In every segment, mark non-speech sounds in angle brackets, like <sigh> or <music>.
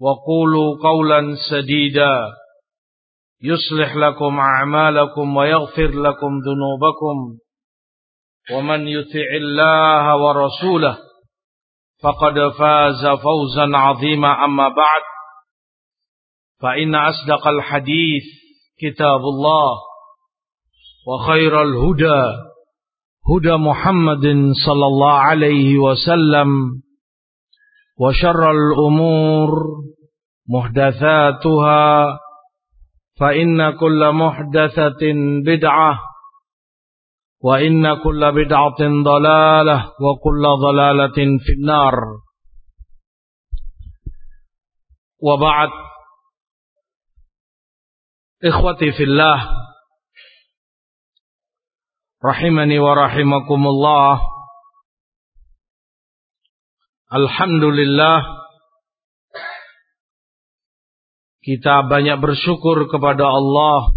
وقولوا قولا سديدا. يصلح لكم أعمالكم ويغفر لكم ذنوبكم. ومن يطع الله ورسوله فقد فاز فوزا عظيما. أما بعد فإن أصدق الحديث كتاب الله وخير الهدى هدى محمد صلى الله عليه وسلم. وشر الأمور محدثاتها فإن كل محدثة بدعة وإن كل بدعة ضلالة وكل ضلالة في النار. وبعد إخوتي في الله رحمني ورحمكم الله. Alhamdulillah kita banyak bersyukur kepada Allah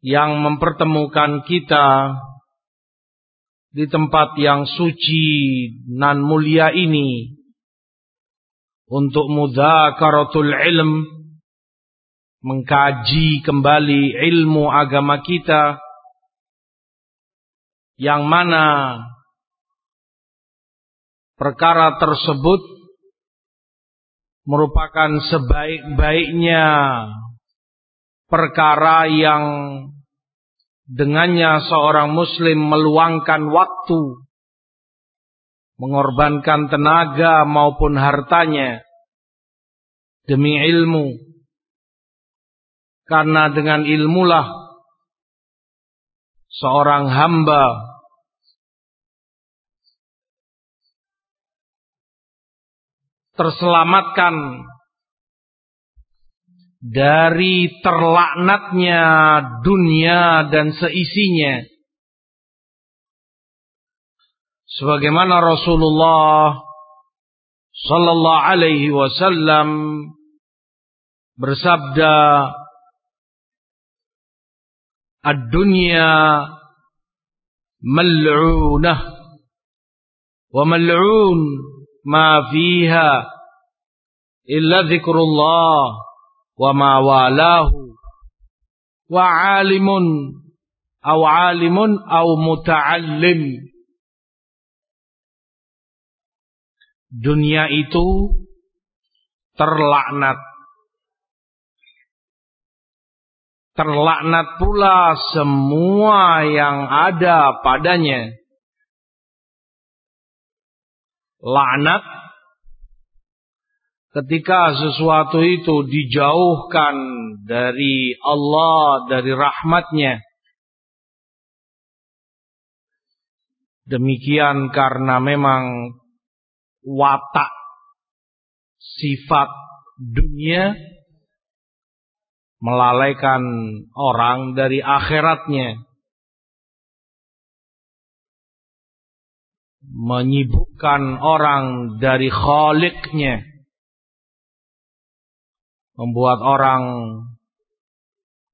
yang mempertemukan kita di tempat yang suci dan mulia ini untuk mudhakaratul ilm mengkaji kembali ilmu agama kita yang mana perkara tersebut merupakan sebaik-baiknya perkara yang dengannya seorang muslim meluangkan waktu mengorbankan tenaga maupun hartanya demi ilmu. Karena dengan ilmulah seorang hamba terselamatkan dari terlaknatnya dunia dan seisinya. Sebagaimana Rasulullah sallallahu alaihi wasallam bersabda Ad-dunya mal'unah wa mal'un ma fiha illa dzikrullah wa ma walahu. Wa alimun aw alimun aw muta'allim. Dunia itu terlaknat. Terlaknat pula semua yang ada padanya laknat ketika sesuatu itu dijauhkan dari Allah, dari rahmatnya. Demikian karena memang watak sifat dunia melalaikan orang dari akhiratnya. Menyibukkan orang dari khaliknya membuat orang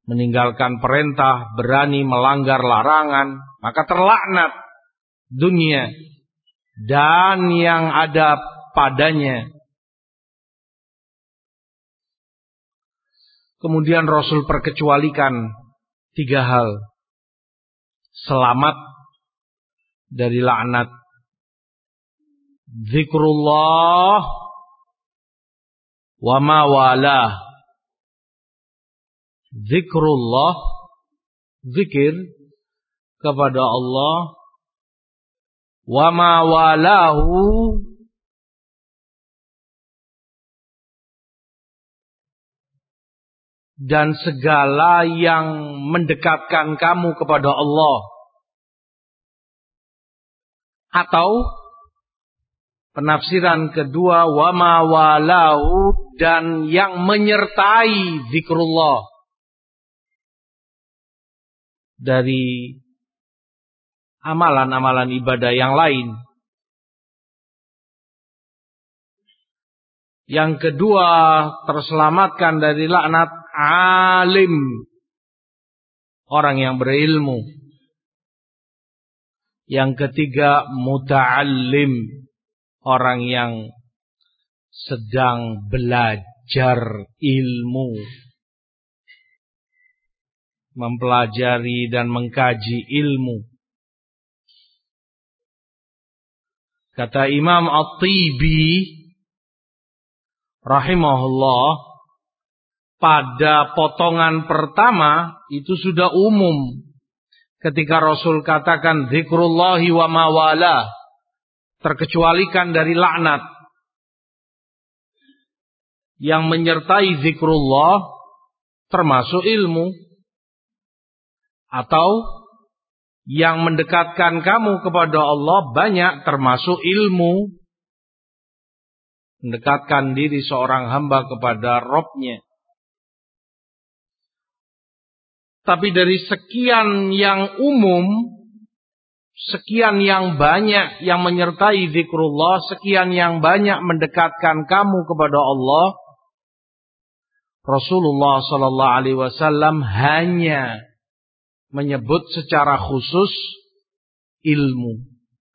meninggalkan perintah, berani melanggar larangan, maka terlaknat dunia dan yang ada padanya. Kemudian Rasul perkecualikan tiga hal. Selamat dari laknat. Zikrullah wa ma wala. Zikrullah zikir kepada Allah wa ma walahu dan segala yang mendekatkan kamu kepada Allah atau penafsiran kedua wama walahu dan yang menyertai zikrullah dari amalan-amalan ibadah yang lain Yang kedua terselamatkan dari laknat alim. Orang yang berilmu. Yang ketiga muta'allim. Orang yang sedang belajar ilmu. Mempelajari dan mengkaji ilmu. Kata Imam At-Tibi rahimahullah pada potongan pertama itu sudah umum ketika Rasul katakan zikrullahi wa mawala terkecualikan dari laknat. Yang menyertai zikrullah termasuk ilmu. Atau yang mendekatkan kamu kepada Allah banyak termasuk ilmu. Mendekatkan diri seorang hamba kepada Robnya. Tapi dari sekian yang umum, sekian yang banyak yang menyertai zikrullah, sekian yang banyak mendekatkan kamu kepada Allah, Rasulullah Sallallahu Alaihi Wasallam hanya menyebut secara khusus ilmu,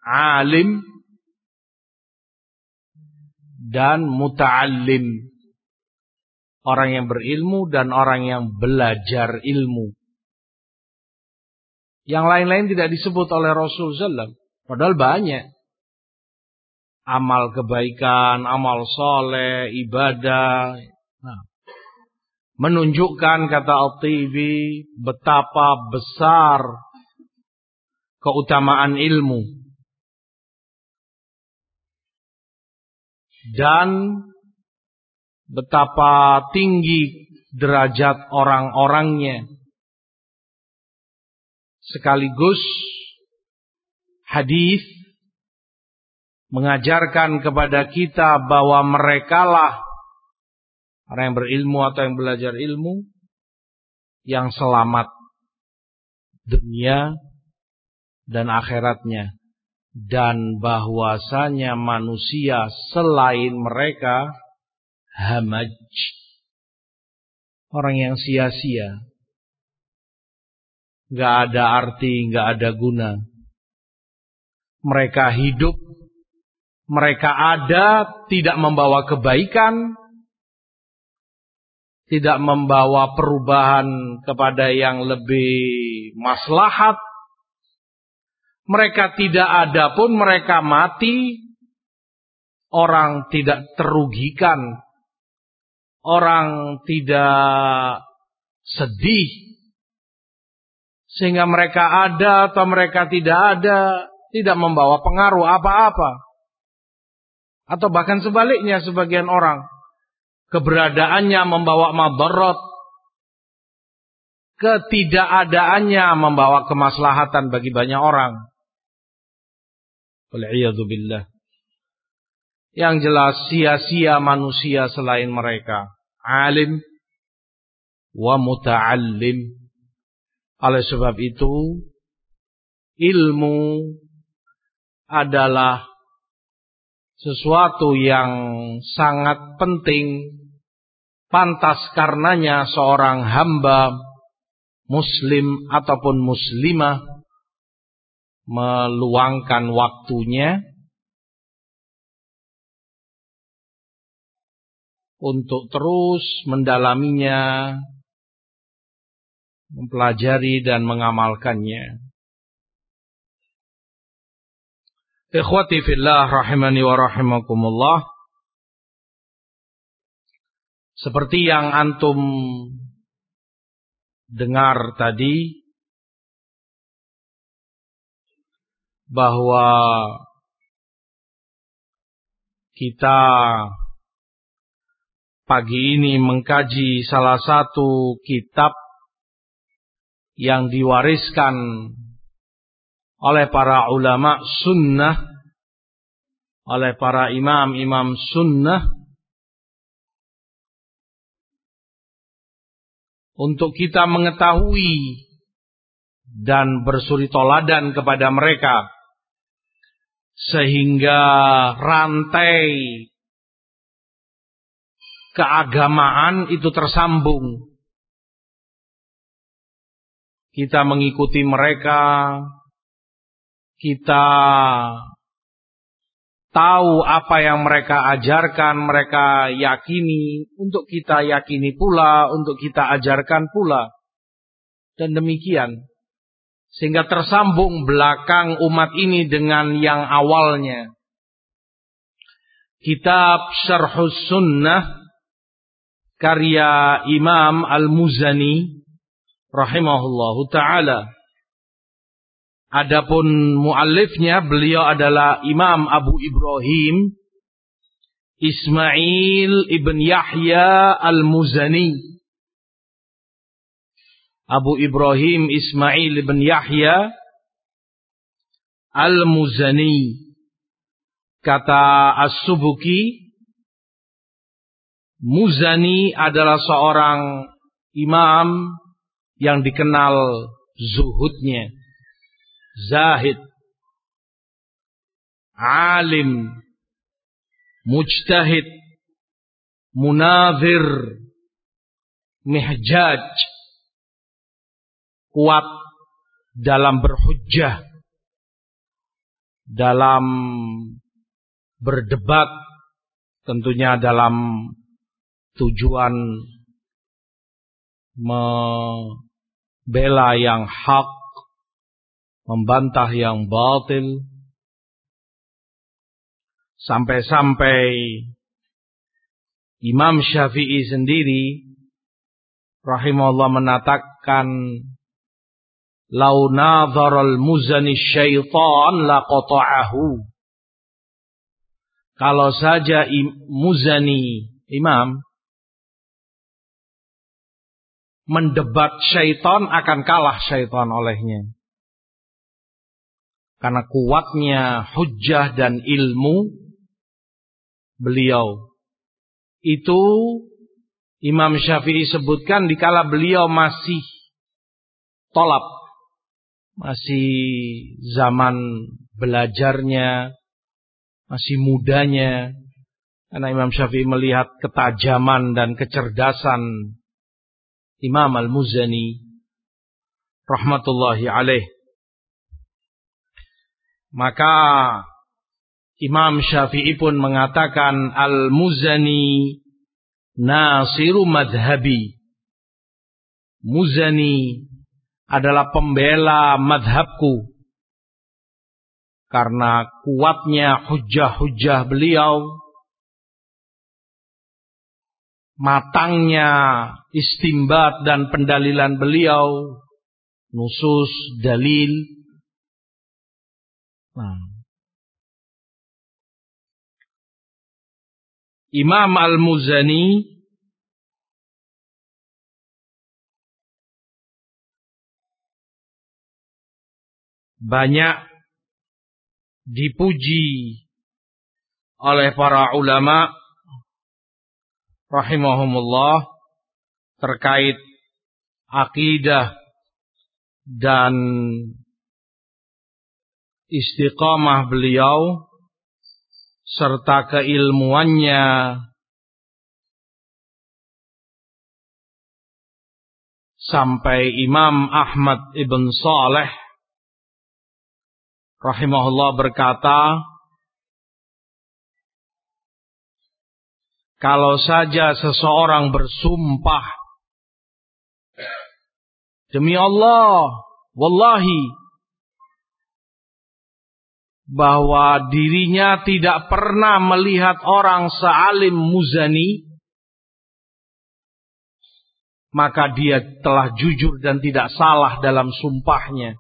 alim dan muta'allim. Orang yang berilmu dan orang yang belajar ilmu. Yang lain-lain tidak disebut oleh Rasul SAW. Padahal banyak. Amal kebaikan, amal soleh, ibadah. Nah, menunjukkan kata Al-Tibi betapa besar keutamaan ilmu. dan betapa tinggi derajat orang-orangnya. Sekaligus hadis mengajarkan kepada kita bahwa merekalah orang yang berilmu atau yang belajar ilmu yang selamat dunia dan akhiratnya dan bahwasanya manusia selain mereka hamaj orang yang sia-sia nggak ada arti nggak ada guna mereka hidup mereka ada tidak membawa kebaikan tidak membawa perubahan kepada yang lebih maslahat mereka tidak ada pun mereka mati. Orang tidak terugikan. Orang tidak sedih. Sehingga mereka ada atau mereka tidak ada. Tidak membawa pengaruh apa-apa. Atau bahkan sebaliknya sebagian orang. Keberadaannya membawa mabarat. Ketidakadaannya membawa kemaslahatan bagi banyak orang. Wal'iyadzubillah. Yang jelas sia-sia manusia selain mereka. Alim wa muta'allim. Oleh sebab itu, ilmu adalah sesuatu yang sangat penting. Pantas karenanya seorang hamba muslim ataupun muslimah meluangkan waktunya untuk terus mendalaminya, mempelajari dan mengamalkannya. Ikhwati fillah rahimani wa rahimakumullah. Seperti yang antum dengar tadi bahwa kita pagi ini mengkaji salah satu kitab yang diwariskan oleh para ulama sunnah, oleh para imam-imam sunnah, untuk kita mengetahui dan bersuri toladan kepada mereka sehingga rantai keagamaan itu tersambung kita mengikuti mereka kita tahu apa yang mereka ajarkan, mereka yakini, untuk kita yakini pula, untuk kita ajarkan pula. Dan demikian. Sehingga tersambung belakang umat ini dengan yang awalnya. Kitab Syarhus Sunnah karya Imam Al-Muzani rahimahullahu taala Adapun muallifnya beliau adalah Imam Abu Ibrahim Ismail ibn Yahya al-Muzani. Abu Ibrahim Ismail ibn Yahya al-Muzani. Kata As-Subuki, Muzani adalah seorang imam yang dikenal zuhudnya. Zahid, alim, mujtahid, munazir, mihjaj, kuat dalam berhujjah, dalam berdebat, tentunya dalam tujuan membela yang hak membantah yang batil. Sampai-sampai Imam Syafi'i sendiri rahimahullah menatakan lau nadharal muzani syaitan laqata'ahu kalau saja muzani imam mendebat syaitan akan kalah syaitan olehnya karena kuatnya hujah dan ilmu beliau. Itu Imam Syafi'i sebutkan dikala beliau masih tolap. Masih zaman belajarnya, masih mudanya. Karena Imam Syafi'i melihat ketajaman dan kecerdasan Imam Al-Muzani rahmatullahi alaih maka Imam Syafi'i pun mengatakan Al-Muzani Nasiru Madhabi. Muzani adalah pembela madhabku. Karena kuatnya hujah-hujah beliau. Matangnya istimbat dan pendalilan beliau. Nusus, dalil, Nah. Imam Al-Muzani banyak dipuji oleh para ulama rahimahumullah terkait akidah dan istiqamah beliau serta keilmuannya sampai Imam Ahmad ibn Saleh rahimahullah berkata kalau saja seseorang bersumpah demi Allah wallahi bahwa dirinya tidak pernah melihat orang sealim muzani, maka dia telah jujur dan tidak salah dalam sumpahnya.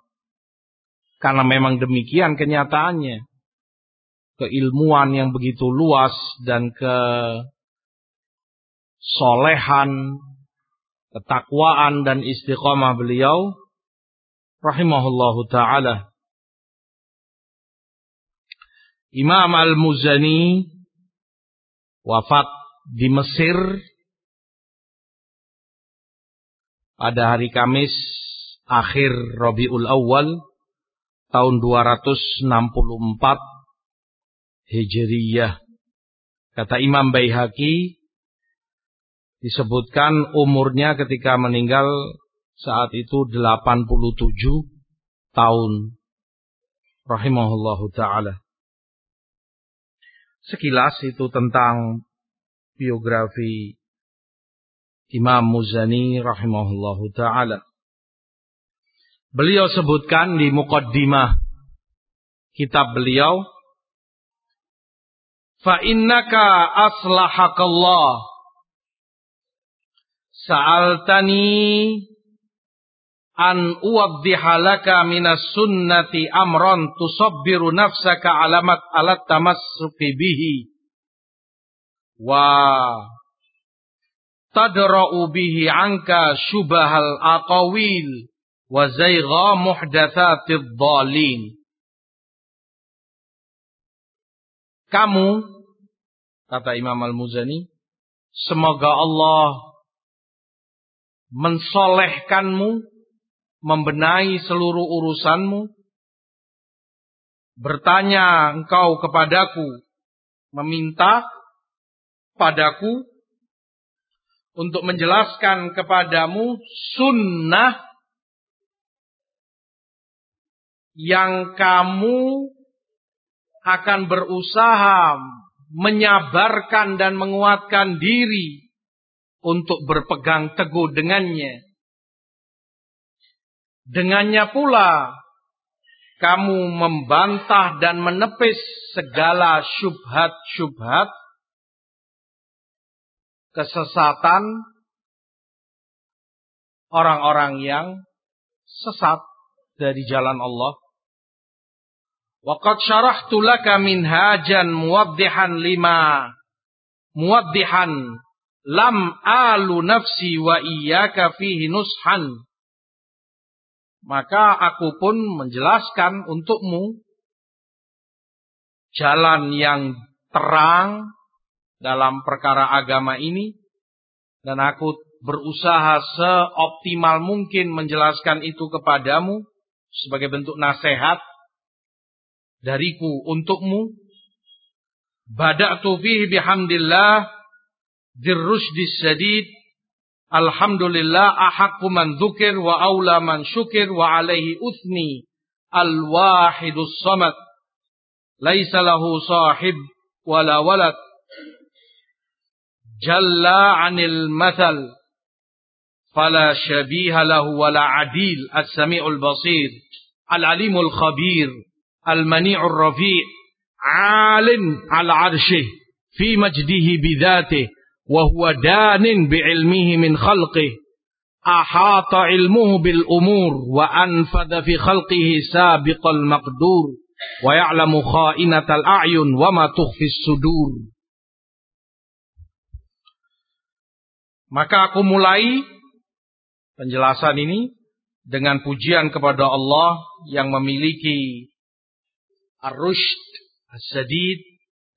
Karena memang demikian kenyataannya. Keilmuan yang begitu luas dan ke solehan, ketakwaan dan istiqomah beliau rahimahullahu taala Imam Al-Muzani wafat di Mesir pada hari Kamis akhir Rabiul Awal tahun 264 Hijriyah. Kata Imam Baihaqi disebutkan umurnya ketika meninggal saat itu 87 tahun rahimahullahu taala. Sekilas itu tentang biografi Imam Muzani rahimahullahu taala. Beliau sebutkan di muqaddimah kitab beliau fa innaka aslahakallah sa'altani an uwaddiha laka minas sunnati amran tusabbiru nafsaka alamat alat tamassuki bihi. Wa tadra'u bihi anka syubahal aqawil wa zaygha muhdatsatid dhalin. Kamu kata Imam Al-Muzani semoga Allah mensolehkanmu membenahi seluruh urusanmu, bertanya engkau kepadaku, meminta padaku untuk menjelaskan kepadamu sunnah yang kamu akan berusaha menyabarkan dan menguatkan diri untuk berpegang teguh dengannya. Dengannya pula kamu membantah dan menepis segala syubhat-syubhat kesesatan orang-orang yang sesat dari jalan Allah. Waqad syarahtu laka minhajan muwaddihan lima muwaddihan lam alu nafsi wa iyyaka fihi nushan. Maka aku pun menjelaskan untukmu jalan yang terang dalam perkara agama ini dan aku berusaha seoptimal mungkin menjelaskan itu kepadamu sebagai bentuk nasihat dariku untukmu. Bada'tu fihi bihamdillah ذي الرشد السديد الحمد لله أحق من ذكر وأولى من شكر وعليه أثني الواحد الصمد. ليس له صاحب ولا ولد. جل عن المثل فلا شبيه له ولا عديل. السميع البصير العليم الخبير المنيع الرفيع. عالم على عرشه في مجده بذاته. وهو huwa danin bi ilmihi min علمه ahata ilmuhu bil umur wa المقدور fi khalqihi sabiqal maqdur wa ya'lamu kha'inatal a'yun wa ma tukhfis sudur. Maka aku mulai penjelasan ini dengan pujian kepada Allah yang memiliki ar-rusyd, as-sadid,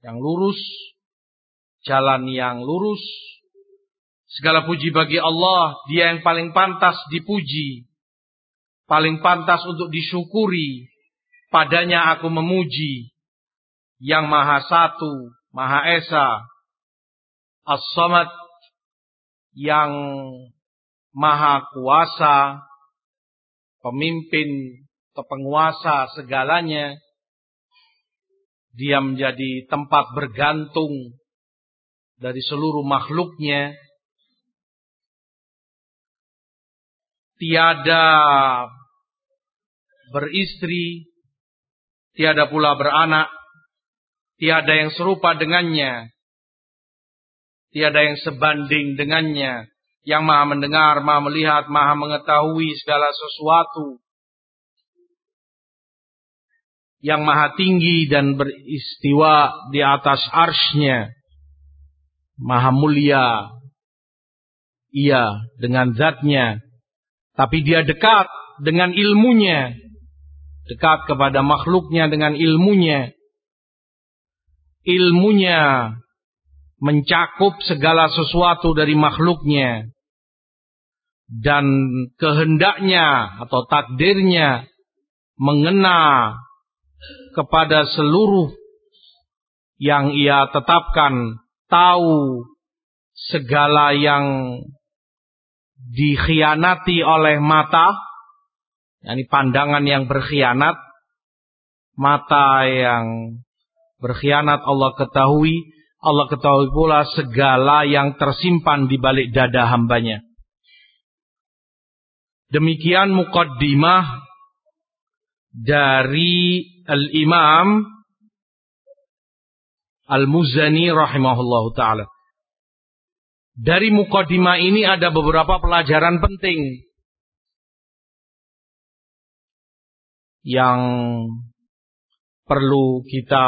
yang lurus, jalan yang lurus. Segala puji bagi Allah, Dia yang paling pantas dipuji, paling pantas untuk disyukuri. Padanya aku memuji yang Maha Satu, Maha Esa, As-Samad yang maha kuasa, pemimpin atau penguasa segalanya. Dia menjadi tempat bergantung dari seluruh makhluknya. Tiada beristri, tiada pula beranak, tiada yang serupa dengannya, tiada yang sebanding dengannya, yang maha mendengar, maha melihat, maha mengetahui segala sesuatu, yang maha tinggi dan beristiwa di atas arsnya, maha mulia, iya dengan zatnya, tapi dia dekat dengan ilmunya, dekat kepada makhluknya dengan ilmunya, ilmunya mencakup segala sesuatu dari makhluknya. Dan kehendaknya atau takdirnya mengena kepada seluruh yang ia tetapkan tahu segala yang dikhianati oleh mata yakni pandangan yang berkhianat mata yang berkhianat Allah ketahui Allah ketahui pula segala yang tersimpan di balik dada hambanya. Demikian mukaddimah dari Al-Imam Al-Muzani rahimahullahu taala. Dari mukaddimah ini ada beberapa pelajaran penting. Yang perlu kita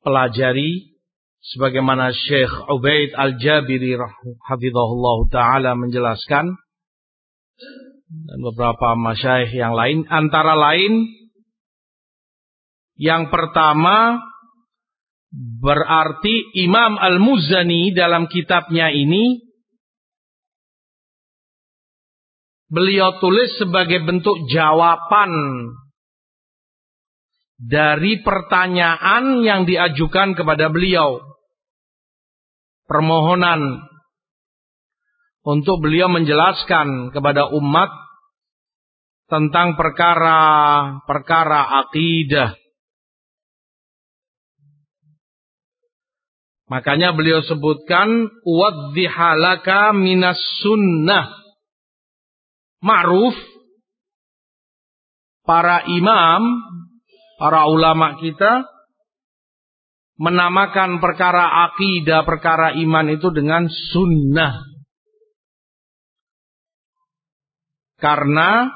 pelajari sebagaimana Syekh Ubaid Al-Jabiri hafizahullah taala menjelaskan. Dan beberapa masyaikh yang lain. Antara lain yang pertama berarti Imam Al-Muzani dalam kitabnya ini beliau tulis sebagai bentuk jawaban dari pertanyaan yang diajukan kepada beliau. Permohonan untuk beliau menjelaskan kepada umat tentang perkara-perkara akidah. Makanya beliau sebutkan wadhihalaka minas sunnah. Ma'ruf para imam para ulama kita menamakan perkara akidah, perkara iman itu dengan sunnah. Karena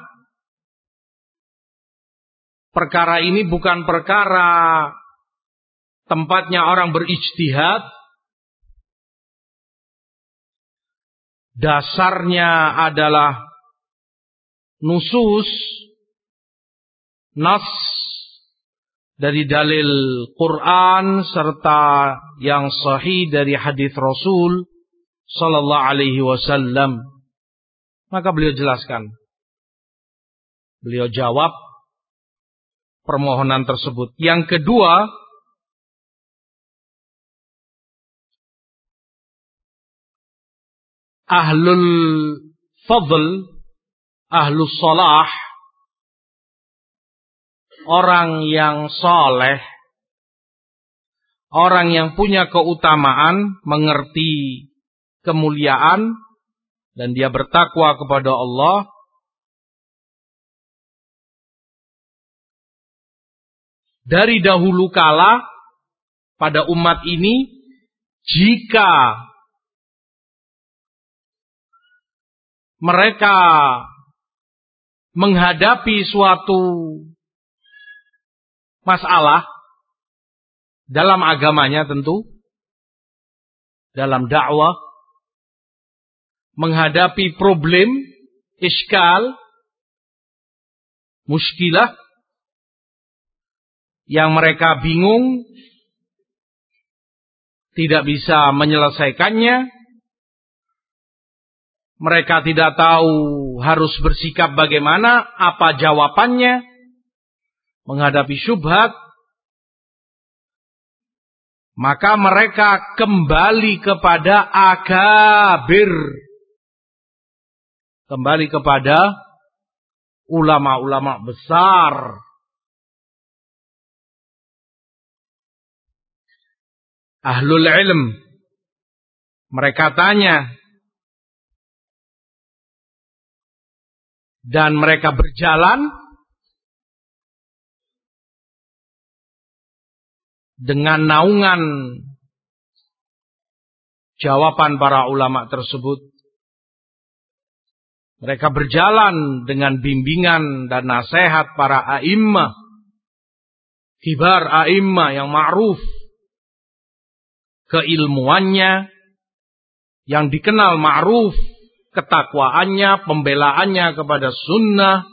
perkara ini bukan perkara tempatnya orang berijtihad. Dasarnya adalah nusus, nas dari dalil Quran serta yang sahih dari hadis Rasul sallallahu alaihi wasallam. Maka beliau jelaskan. Beliau jawab permohonan tersebut. Yang kedua, ahlul fadl, ahlus salah orang yang soleh, orang yang punya keutamaan, mengerti kemuliaan, dan dia bertakwa kepada Allah, dari dahulu kala pada umat ini, jika mereka menghadapi suatu masalah dalam agamanya tentu dalam dakwah menghadapi problem iskal muskilah yang mereka bingung tidak bisa menyelesaikannya mereka tidak tahu harus bersikap bagaimana apa jawabannya. Menghadapi syubhat, maka mereka kembali kepada akabir. kembali kepada ulama-ulama besar. Ahlul ilm. Mereka tanya dan mereka berjalan dengan naungan jawaban para ulama tersebut. Mereka berjalan dengan bimbingan dan nasihat para a'immah. Kibar a'immah yang ma'ruf. Keilmuannya. Yang dikenal ma'ruf. Ketakwaannya, pembelaannya kepada sunnah.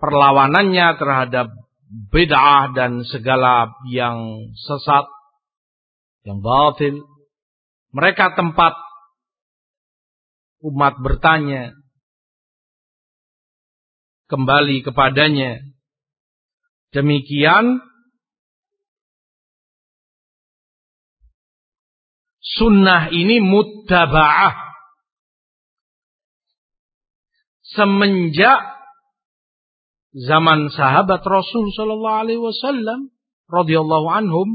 Perlawanannya terhadap bid'ah dan segala yang sesat, yang batil. Mereka tempat umat bertanya kembali kepadanya. Demikian sunnah ini muttaba'ah. Semenjak zaman sahabat Rasul sallallahu alaihi wasallam radhiyallahu anhum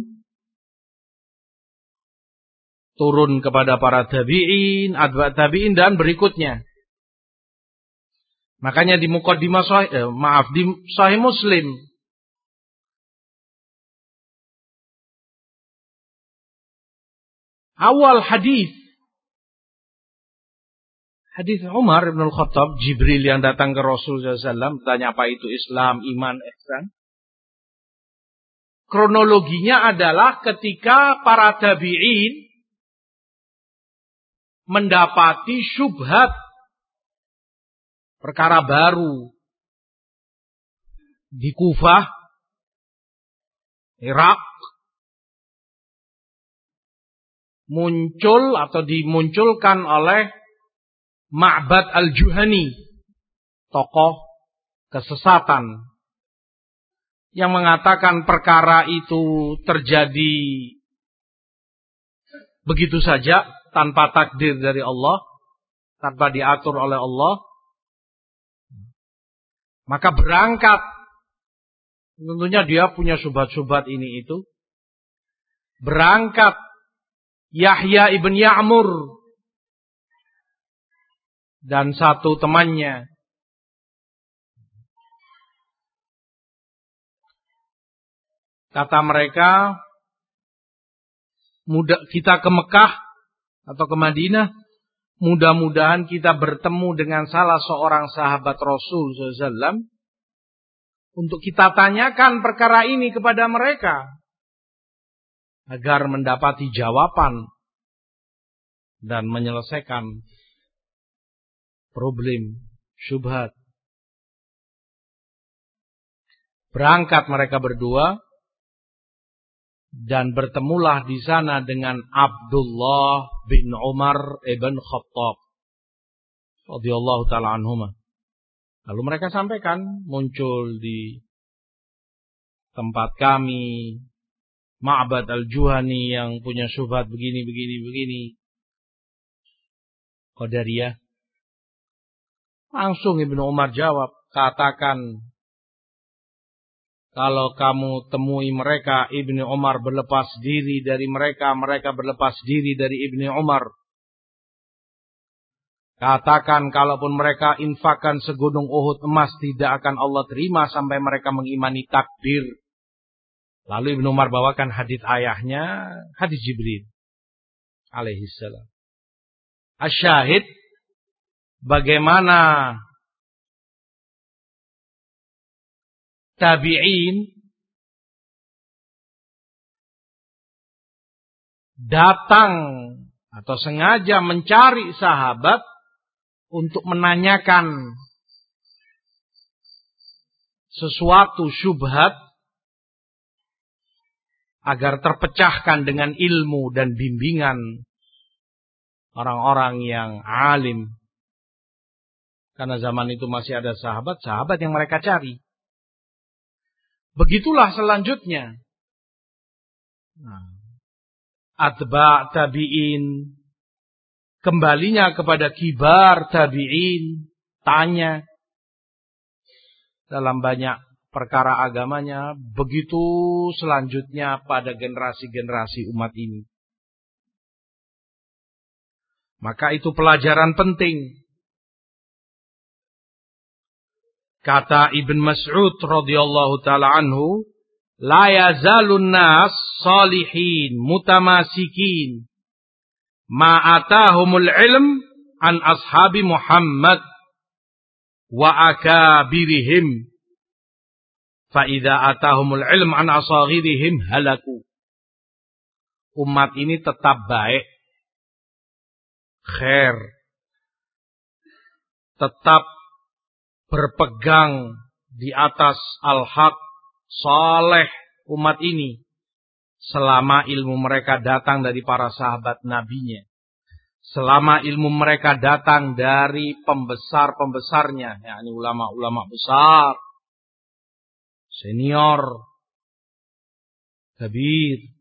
turun kepada para tabi'in, adwa tabi'in dan berikutnya. Makanya di mukaddimah sahih, eh, maaf di sahih Muslim awal hadis Hadis Umar bin Khattab, Jibril yang datang ke Rasul SAW, tanya apa itu Islam, iman, ihsan. Kronologinya adalah ketika para tabi'in mendapati syubhat perkara baru di Kufah, Irak, muncul atau dimunculkan oleh Ma'bad al-Juhani, tokoh kesesatan yang mengatakan perkara itu terjadi begitu saja tanpa takdir dari Allah, tanpa diatur oleh Allah. Maka berangkat tentunya dia punya subat-subat ini itu. Berangkat Yahya ibn Ya'mur dan satu temannya. Kata mereka, mudah kita ke Mekah atau ke Madinah, mudah-mudahan kita bertemu dengan salah seorang sahabat Rasul SAW untuk kita tanyakan perkara ini kepada mereka agar mendapati jawaban dan menyelesaikan problem, syubhat. Berangkat mereka berdua dan bertemulah di sana dengan Abdullah bin Umar ibn Khattab radhiyallahu taala anhuma. Lalu mereka sampaikan muncul di tempat kami Ma'bad al-Juhani yang punya syubhat begini begini begini. Qadariyah Langsung Ibnu Umar jawab, katakan kalau kamu temui mereka, Ibnu Umar berlepas diri dari mereka, mereka berlepas diri dari Ibnu Umar. Katakan kalaupun mereka infakkan segunung Uhud emas tidak akan Allah terima sampai mereka mengimani takdir. Lalu Ibnu Umar bawakan hadis ayahnya, hadis Jibril alaihissalam. Asyahid bagaimana tabi'in datang atau sengaja mencari sahabat untuk menanyakan sesuatu syubhat agar terpecahkan dengan ilmu dan bimbingan orang-orang yang alim karena zaman itu masih ada sahabat-sahabat yang mereka cari. Begitulah selanjutnya. Nah, atba tabi'in, kembalinya kepada kibar tabi'in, tanya dalam banyak perkara agamanya, begitu selanjutnya pada generasi-generasi umat ini. Maka itu pelajaran penting. Kata Ibn Mas'ud radhiyallahu taala anhu, la yazalun nas salihin mutamasikin ma atahumul ilm an ashabi Muhammad wa akabirihim Fa'idha atahumul ilm an asaghirihim halaku. Umat ini tetap baik. Khair. Tetap berpegang di atas al-haq saleh umat ini selama ilmu mereka datang dari para sahabat nabinya selama ilmu mereka datang dari pembesar-pembesarnya yakni ulama-ulama besar senior, kabir.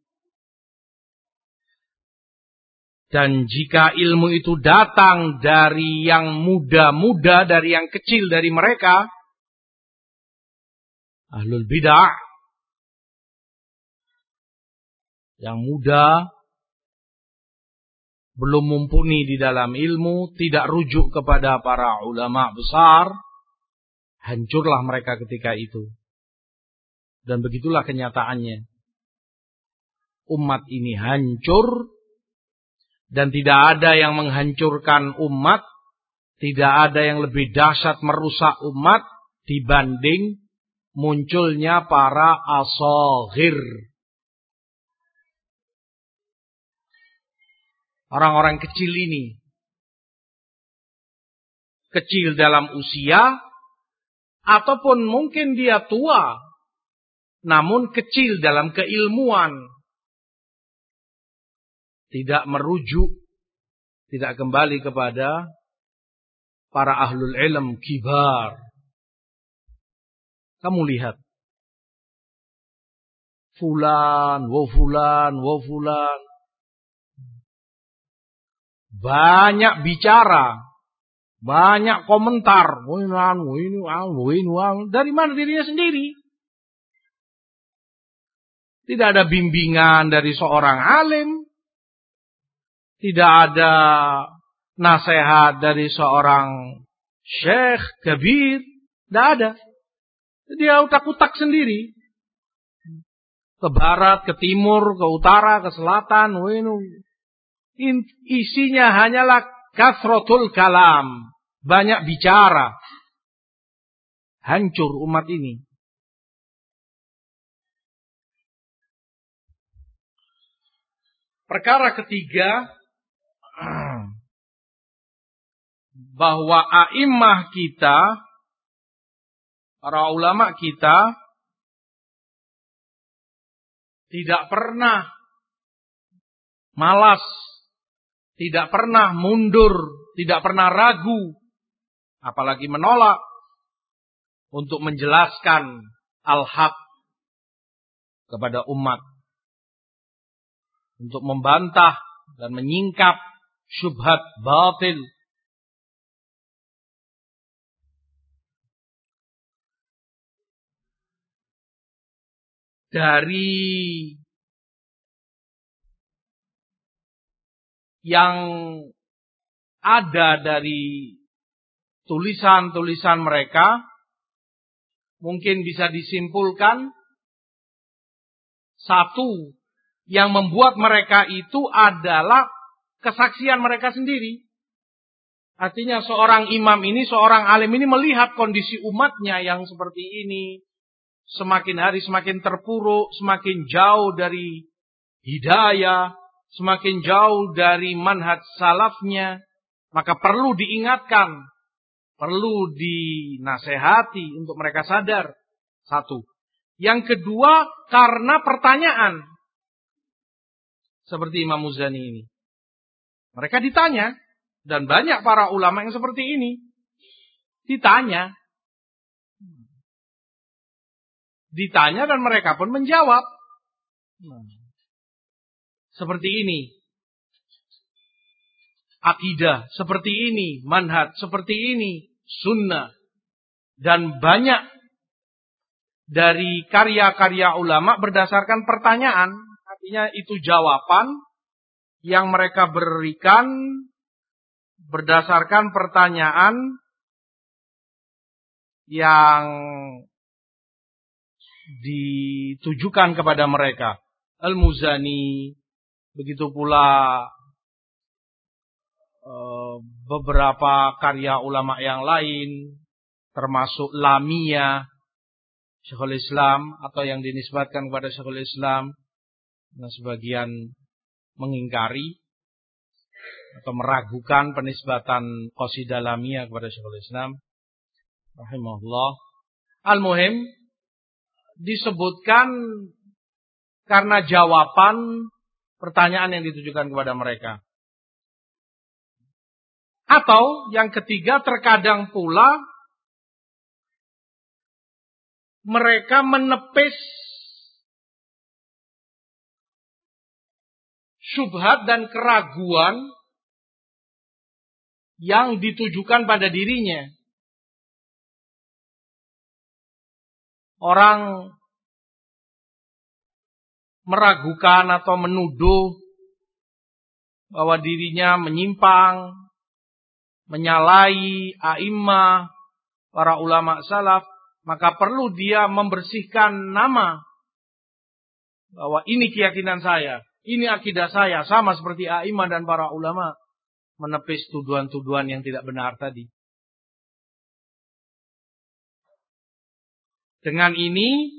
Dan jika ilmu itu datang dari yang muda-muda, dari yang kecil dari mereka, ahlul bidah, yang muda, belum mumpuni di dalam ilmu, tidak rujuk kepada para ulama besar, hancurlah mereka ketika itu. Dan begitulah kenyataannya. Umat ini hancur dan tidak ada yang menghancurkan umat, tidak ada yang lebih dahsyat merusak umat dibanding munculnya para asohir. Orang-orang kecil ini. Kecil dalam usia, ataupun mungkin dia tua, namun kecil dalam keilmuan. Tidak merujuk, tidak kembali kepada para ahlul ilm kibar. Kamu lihat. Fulan, wo fulan, wo fulan. Banyak bicara. Banyak komentar. Dari mana dirinya sendiri? Tidak ada bimbingan dari seorang alim. Tidak ada nasihat dari seorang syekh, kabir. Tidak ada. Dia utak-utak sendiri. Ke barat, ke timur, ke utara, ke selatan. Isinya hanyalah kasrotul kalam. Banyak bicara. Hancur umat ini. Perkara ketiga bahwa a'immah kita para ulama kita tidak pernah malas, tidak pernah mundur, tidak pernah ragu, apalagi menolak untuk menjelaskan al-haq kepada umat untuk membantah dan menyingkap syubhat batil. Dari yang ada dari tulisan-tulisan mereka mungkin bisa disimpulkan satu yang membuat mereka itu adalah kesaksian mereka sendiri. Artinya seorang imam ini, seorang alim ini melihat kondisi umatnya yang seperti ini. Semakin hari semakin terpuruk, semakin jauh dari hidayah, semakin jauh dari manhaj salafnya. Maka perlu diingatkan, perlu dinasehati untuk mereka sadar. Satu. Yang kedua, karena pertanyaan seperti Imam Muzani ini. Mereka ditanya dan banyak para ulama yang seperti ini ditanya. Ditanya dan mereka pun menjawab. Seperti ini. akidah seperti ini, manhaj seperti ini, sunnah. Dan banyak dari karya-karya ulama berdasarkan pertanyaan. Artinya itu jawaban yang mereka berikan berdasarkan pertanyaan yang ditujukan kepada mereka. Al-Muzani, begitu pula eh, beberapa karya ulama yang lain, termasuk Lamia, Syekhul Islam, atau yang dinisbatkan kepada Syekhul Islam, nah sebagian mengingkari atau meragukan penisbatan qasidah lamia kepada Syekhul Islam rahimahullah. Al-muhim disebutkan karena jawaban pertanyaan yang ditujukan kepada mereka. Atau yang ketiga terkadang pula mereka menepis syubhat dan keraguan yang ditujukan pada dirinya. Orang meragukan atau menuduh bahwa dirinya menyimpang, menyalahi a'immah, para ulama salaf, maka perlu dia membersihkan nama bahwa ini keyakinan saya, ini akidah saya, sama seperti a'immah dan para ulama menepis tuduhan-tuduhan yang tidak benar tadi. Dengan ini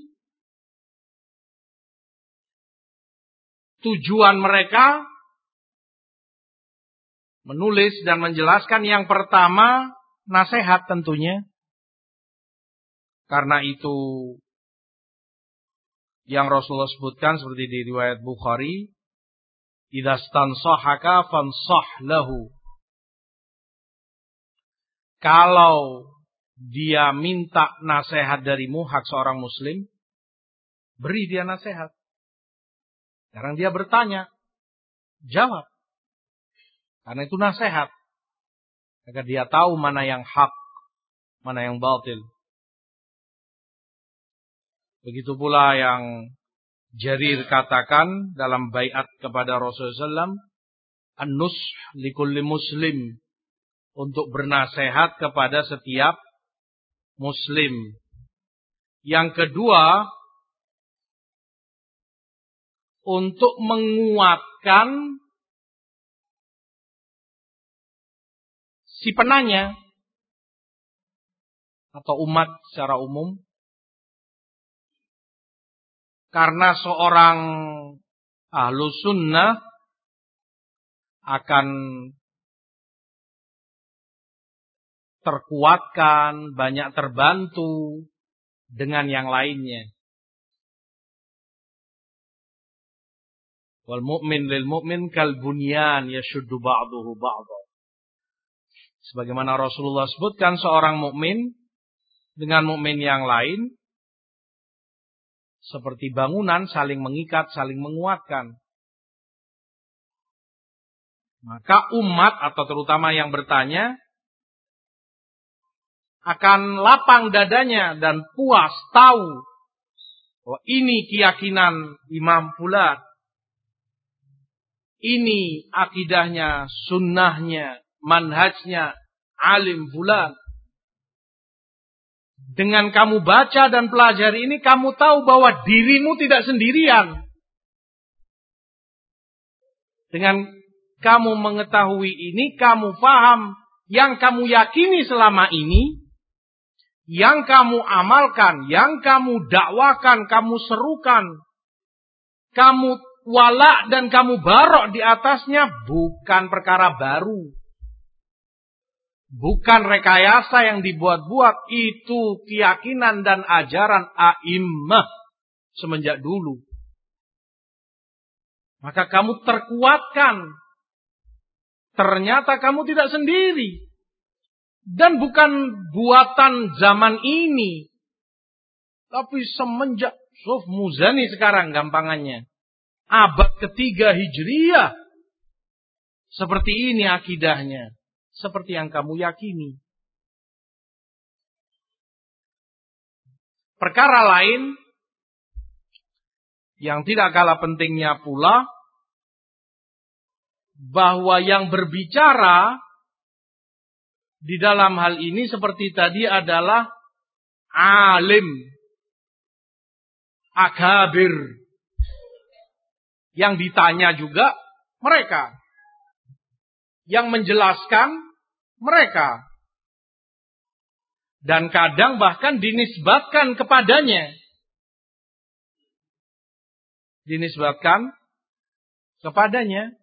tujuan mereka menulis dan menjelaskan yang pertama nasihat tentunya. Karena itu yang Rasulullah sebutkan seperti di riwayat Bukhari, "Idza stansahaka fansah lahu." Kalau dia minta nasihat darimu hak seorang muslim, beri dia nasihat. Sekarang dia bertanya, jawab. Karena itu nasihat. Agar dia tahu mana yang hak, mana yang batil. Begitu pula yang Jarir katakan dalam bayat kepada Rasulullah SAW, An-nush likulli muslim. Untuk bernasehat kepada setiap muslim. Yang kedua, untuk menguatkan si penanya atau umat secara umum karena seorang ahlu sunnah akan terkuatkan, banyak terbantu dengan yang lainnya. Wal mu'min lil mu'min kal bunyan yashuddu ba'duhu ba'dha. Sebagaimana Rasulullah sebutkan seorang mukmin dengan mukmin yang lain seperti bangunan saling mengikat, saling menguatkan. Maka umat atau terutama yang bertanya akan lapang dadanya dan puas tahu bahwa ini keyakinan Imam Fulan. Ini akidahnya, sunnahnya, manhajnya, alim Fulan. Dengan kamu baca dan pelajari ini, kamu tahu bahwa dirimu tidak sendirian. Dengan kamu mengetahui ini, kamu paham yang kamu yakini selama ini, yang kamu amalkan, yang kamu dakwakan, kamu serukan, kamu wala dan kamu barok di atasnya bukan perkara baru. Bukan rekayasa yang dibuat-buat, itu keyakinan dan ajaran a'immah semenjak dulu. Maka kamu terkuatkan. Ternyata kamu tidak sendiri. Dan bukan buatan zaman ini. Tapi semenjak Suf Muzani sekarang gampangannya. Abad ketiga Hijriyah. Seperti ini akidahnya. Seperti yang kamu yakini. Perkara lain yang tidak kalah pentingnya pula bahwa yang berbicara di dalam hal ini seperti tadi adalah alim, akabir. Yang ditanya juga mereka. Yang menjelaskan mereka. Dan kadang bahkan dinisbatkan kepadanya. Dinisbatkan kepadanya.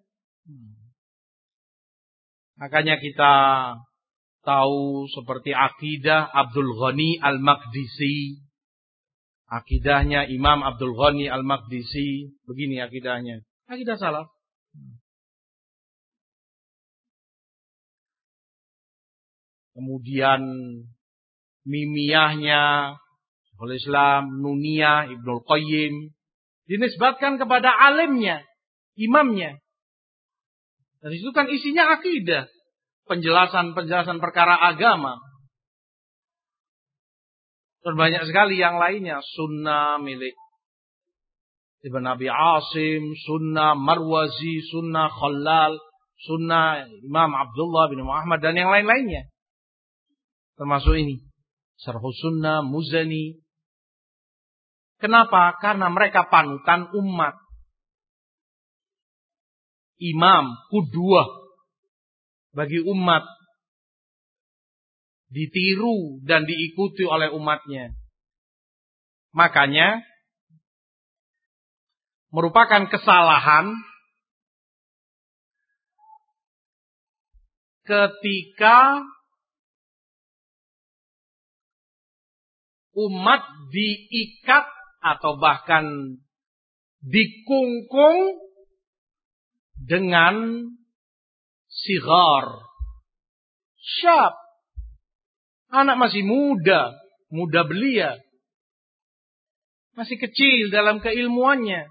Makanya kita tahu seperti akidah Abdul Ghani Al-Maqdisi. Akidahnya Imam Abdul Ghani Al-Maqdisi. Begini akidahnya. Akidah salah. Kemudian mimiyahnya oleh Islam, Nuniyah, Ibnul Qayyim. Dinisbatkan kepada alimnya, imamnya. Dan itu kan isinya akidah. Penjelasan-penjelasan perkara agama. Dan banyak sekali yang lainnya. Sunnah milik Ibn Abi Asim, Sunnah Marwazi, Sunnah Khalal, Sunnah Imam Abdullah bin Muhammad dan yang lain-lainnya. Termasuk ini. Sarhu Sunnah, Muzani. Kenapa? Karena mereka panutan umat imam, kudua bagi umat ditiru dan diikuti oleh umatnya. Makanya merupakan kesalahan ketika umat diikat atau bahkan dikungkung dengan sigar. Syab. Anak masih muda, muda belia. Masih kecil dalam keilmuannya.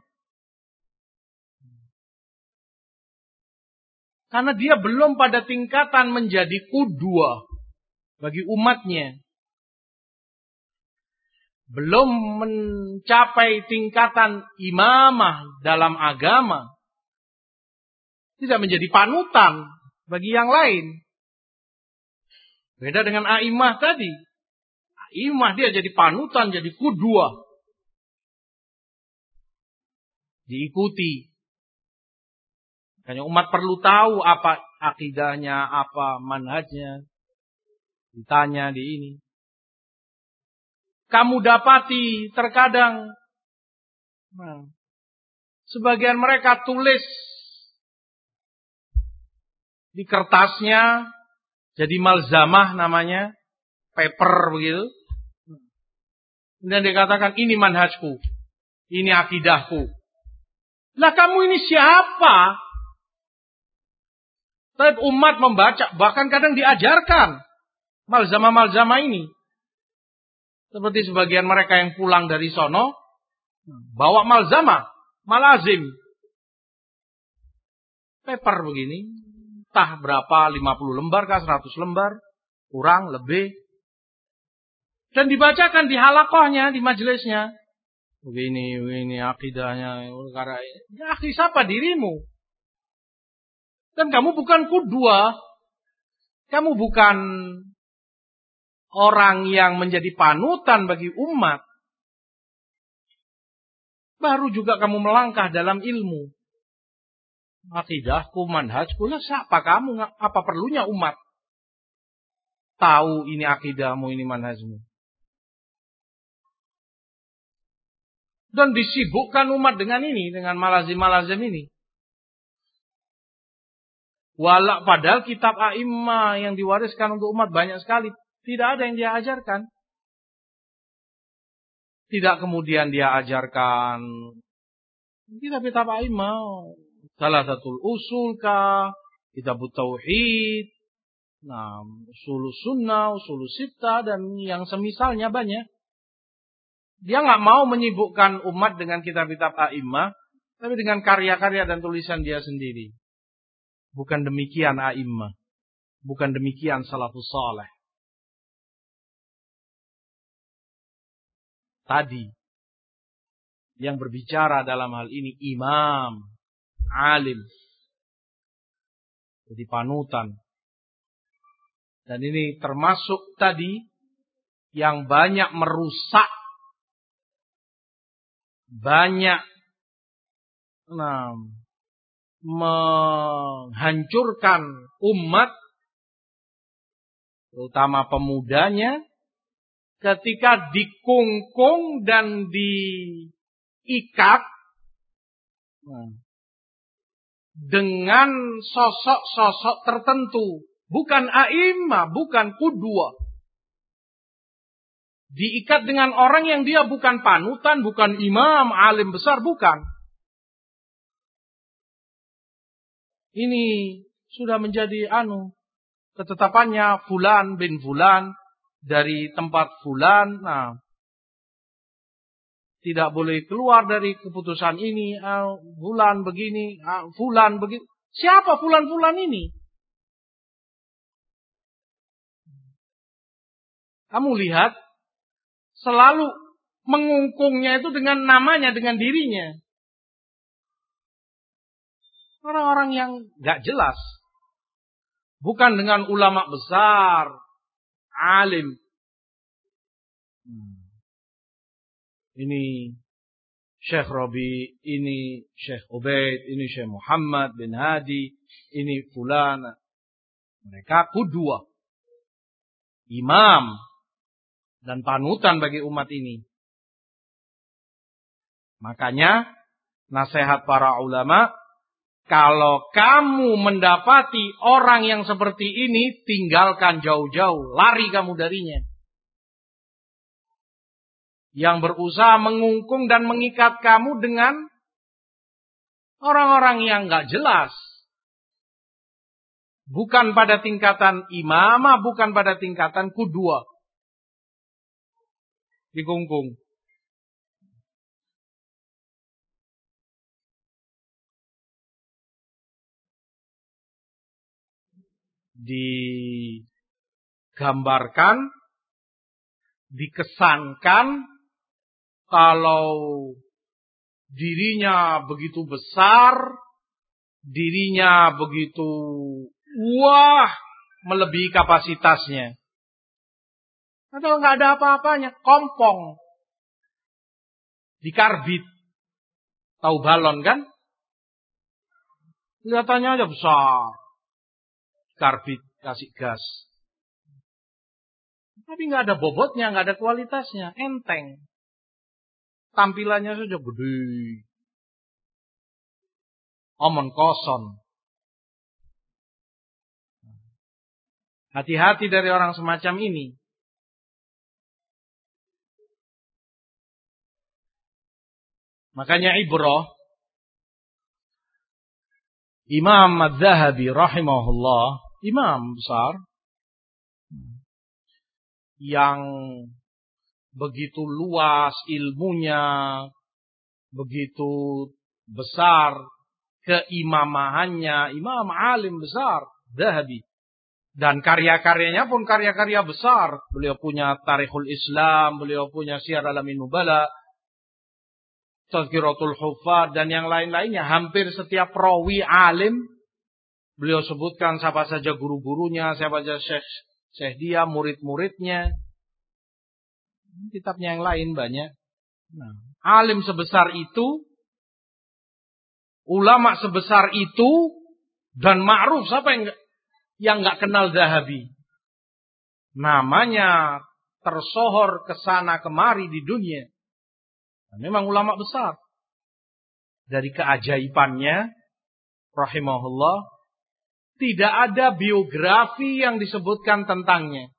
Karena dia belum pada tingkatan menjadi kudua bagi umatnya. Belum mencapai tingkatan imamah dalam agama tidak menjadi panutan bagi yang lain. Beda dengan aimah tadi. Aimah dia jadi panutan, jadi kudua. Diikuti. Hanya umat perlu tahu apa akidahnya, apa manhajnya. Ditanya di ini. Kamu dapati terkadang nah, sebagian mereka tulis di kertasnya jadi malzamah namanya. Paper begitu. Dan dikatakan ini manhajku. Ini akidahku. Lah kamu ini siapa? Tapi umat membaca bahkan kadang diajarkan malzamah-malzamah ini. Seperti sebagian mereka yang pulang dari sono bawa malzamah malazim. Paper begini entah berapa 50 lembar kah 100 lembar. Kurang lebih. Dan dibacakan di halakohnya di majelisnya begini begini akidahnya. Karena ya akhi siapa dirimu? Dan kamu bukan kudua kamu bukan orang yang menjadi panutan bagi umat. Baru juga kamu melangkah dalam ilmu akidahku, manhajku, lah siapa kamu? Apa perlunya umat? Tahu ini akidahmu, ini manhajmu. Dan disibukkan umat dengan ini, dengan malazim-malazim ini. Walak padahal kitab a'imah yang diwariskan untuk umat banyak sekali. Tidak ada yang dia ajarkan. Tidak kemudian dia ajarkan kitab-kitab a'imah salah satu usul kah, kitab tauhid, nah, usul sunnah, usul sita dan yang semisalnya banyak. Dia nggak mau menyibukkan umat dengan kitab-kitab a'immah, tapi dengan karya-karya dan tulisan dia sendiri. Bukan demikian a'immah. Bukan demikian salafus saleh. Tadi yang berbicara dalam hal ini imam, alim. Jadi panutan. Dan ini termasuk tadi yang banyak merusak banyak nah, menghancurkan umat terutama pemudanya ketika dikungkung dan diikat nah, dengan sosok-sosok tertentu. Bukan aima bukan kudua. Diikat dengan orang yang dia bukan panutan bukan imam alim besar bukan. Ini sudah menjadi anu ketetapannya fulan bin fulan dari tempat fulan. Nah tidak boleh keluar dari keputusan ini uh, fulan begini uh, fulan begitu siapa fulan fulan ini kamu lihat selalu mengungkungnya itu dengan namanya dengan dirinya Orang-orang yang gak jelas. Bukan dengan ulama besar, alim. Hmm. Ini Syekh Robi, ini Syekh Ubaid, ini Syekh Muhammad bin Hadi, ini Fulan. Mereka kudua. Imam. Dan panutan bagi umat ini. Makanya nasihat para ulama kalau kamu mendapati orang yang seperti ini, tinggalkan jauh-jauh. Lari kamu darinya. Yang berusaha mengungkung dan mengikat kamu dengan orang-orang yang gak jelas. Bukan pada tingkatan imamah, bukan pada tingkatan kudua. Dikungkung. digambarkan, dikesankan kalau dirinya begitu besar, dirinya begitu wah melebihi kapasitasnya. Atau nggak ada apa-apanya, kompong. Dikarbit. Tahu balon kan? Kelihatannya aja besar karbit, kasih gas. Tapi nggak ada bobotnya, nggak ada kualitasnya, enteng. Tampilannya saja gede. Omon koson. Hati-hati dari orang semacam ini. Makanya ibroh Imam Ad-Zahabi rahimahullah imam besar yang begitu luas ilmunya, begitu besar keimamahannya, imam alim besar, Dahabi. Dan karya-karyanya pun karya-karya besar. Beliau punya Tarikhul Islam, beliau punya Syiar Alamin Nubala, Tazkiratul Hufad, dan yang lain-lainnya. Hampir setiap rawi alim Beliau sebutkan siapa saja guru-gurunya, siapa saja syekh, syekh dia, murid-muridnya. Kitabnya yang lain banyak. Nah, alim sebesar itu, ulama sebesar itu, dan ma'ruf siapa yang yang nggak kenal Zahabi? Namanya tersohor ke sana kemari di dunia. Nah, memang ulama besar. Dari keajaibannya, rahimahullah, tidak ada biografi yang disebutkan tentangnya.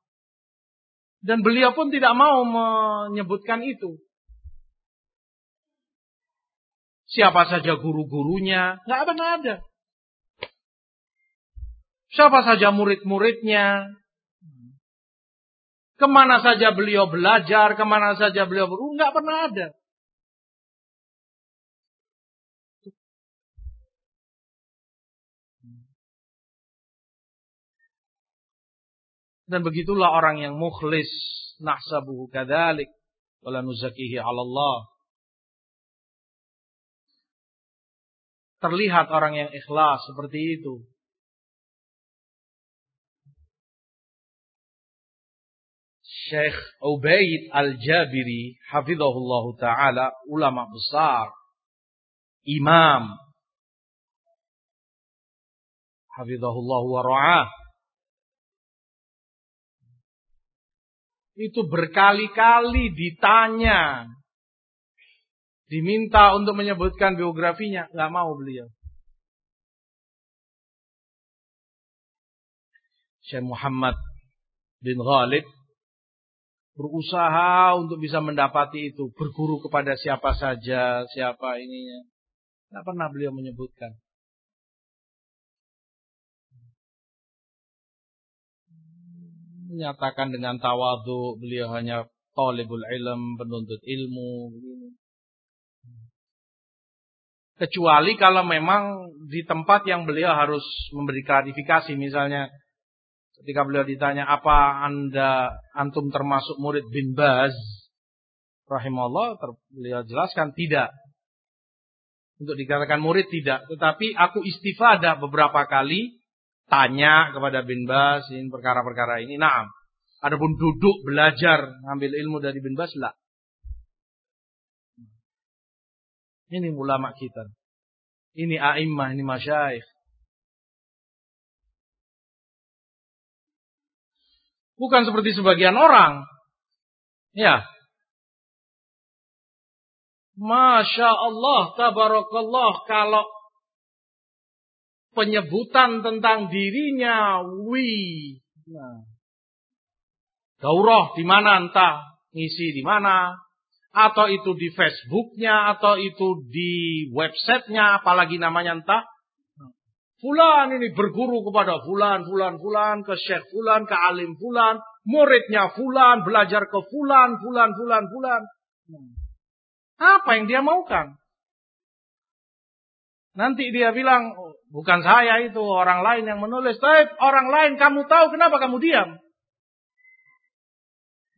Dan beliau pun tidak mau menyebutkan itu. Siapa saja guru-gurunya, nggak pernah ada. Siapa saja murid-muridnya, ke mana saja beliau belajar, ke mana saja beliau beru, nggak pernah ada. Dan begitulah orang yang mukhlis. Nahsabuhu kadhalik. Wala nuzakihi Allah. Terlihat orang yang ikhlas seperti itu. Syekh Ubaid Al-Jabiri hafizahullah taala ulama besar imam hafizahullah wa ra'ah itu berkali-kali ditanya diminta untuk menyebutkan biografinya nggak mau beliau Syekh Muhammad bin Ghalib berusaha untuk bisa mendapati itu, berguru kepada siapa saja, siapa ininya. Tidak pernah beliau menyebutkan. Menyatakan dengan tawadu beliau hanya talibul ilm, penuntut ilmu. Kecuali kalau memang di tempat yang beliau harus memberi klarifikasi. Misalnya Ketika beliau ditanya, apa anda antum termasuk murid bin Baz? Rahimahullah, beliau jelaskan tidak. Untuk dikatakan murid tidak. Tetapi aku istifadah beberapa kali. Tanya kepada bin ini perkara-perkara ini. Nah, adapun duduk belajar, ngambil ilmu dari bin Baz, lah. Ini ulama kita. Ini a'immah, ini masyaikh. Bukan seperti sebagian orang. Ya. Masya Allah, tabarakallah, kalau penyebutan tentang dirinya, wi. Nah. Daurah di mana entah ngisi di mana, atau itu di Facebooknya, atau itu di websitenya, apalagi namanya entah Fulan ini berguru kepada fulan, fulan, fulan, ke syekh fulan, ke alim fulan, muridnya fulan, belajar ke fulan, fulan, fulan, fulan. Apa yang dia maukan? Nanti dia bilang, bukan saya itu, orang lain yang menulis. Tapi orang lain kamu tahu kenapa kamu diam?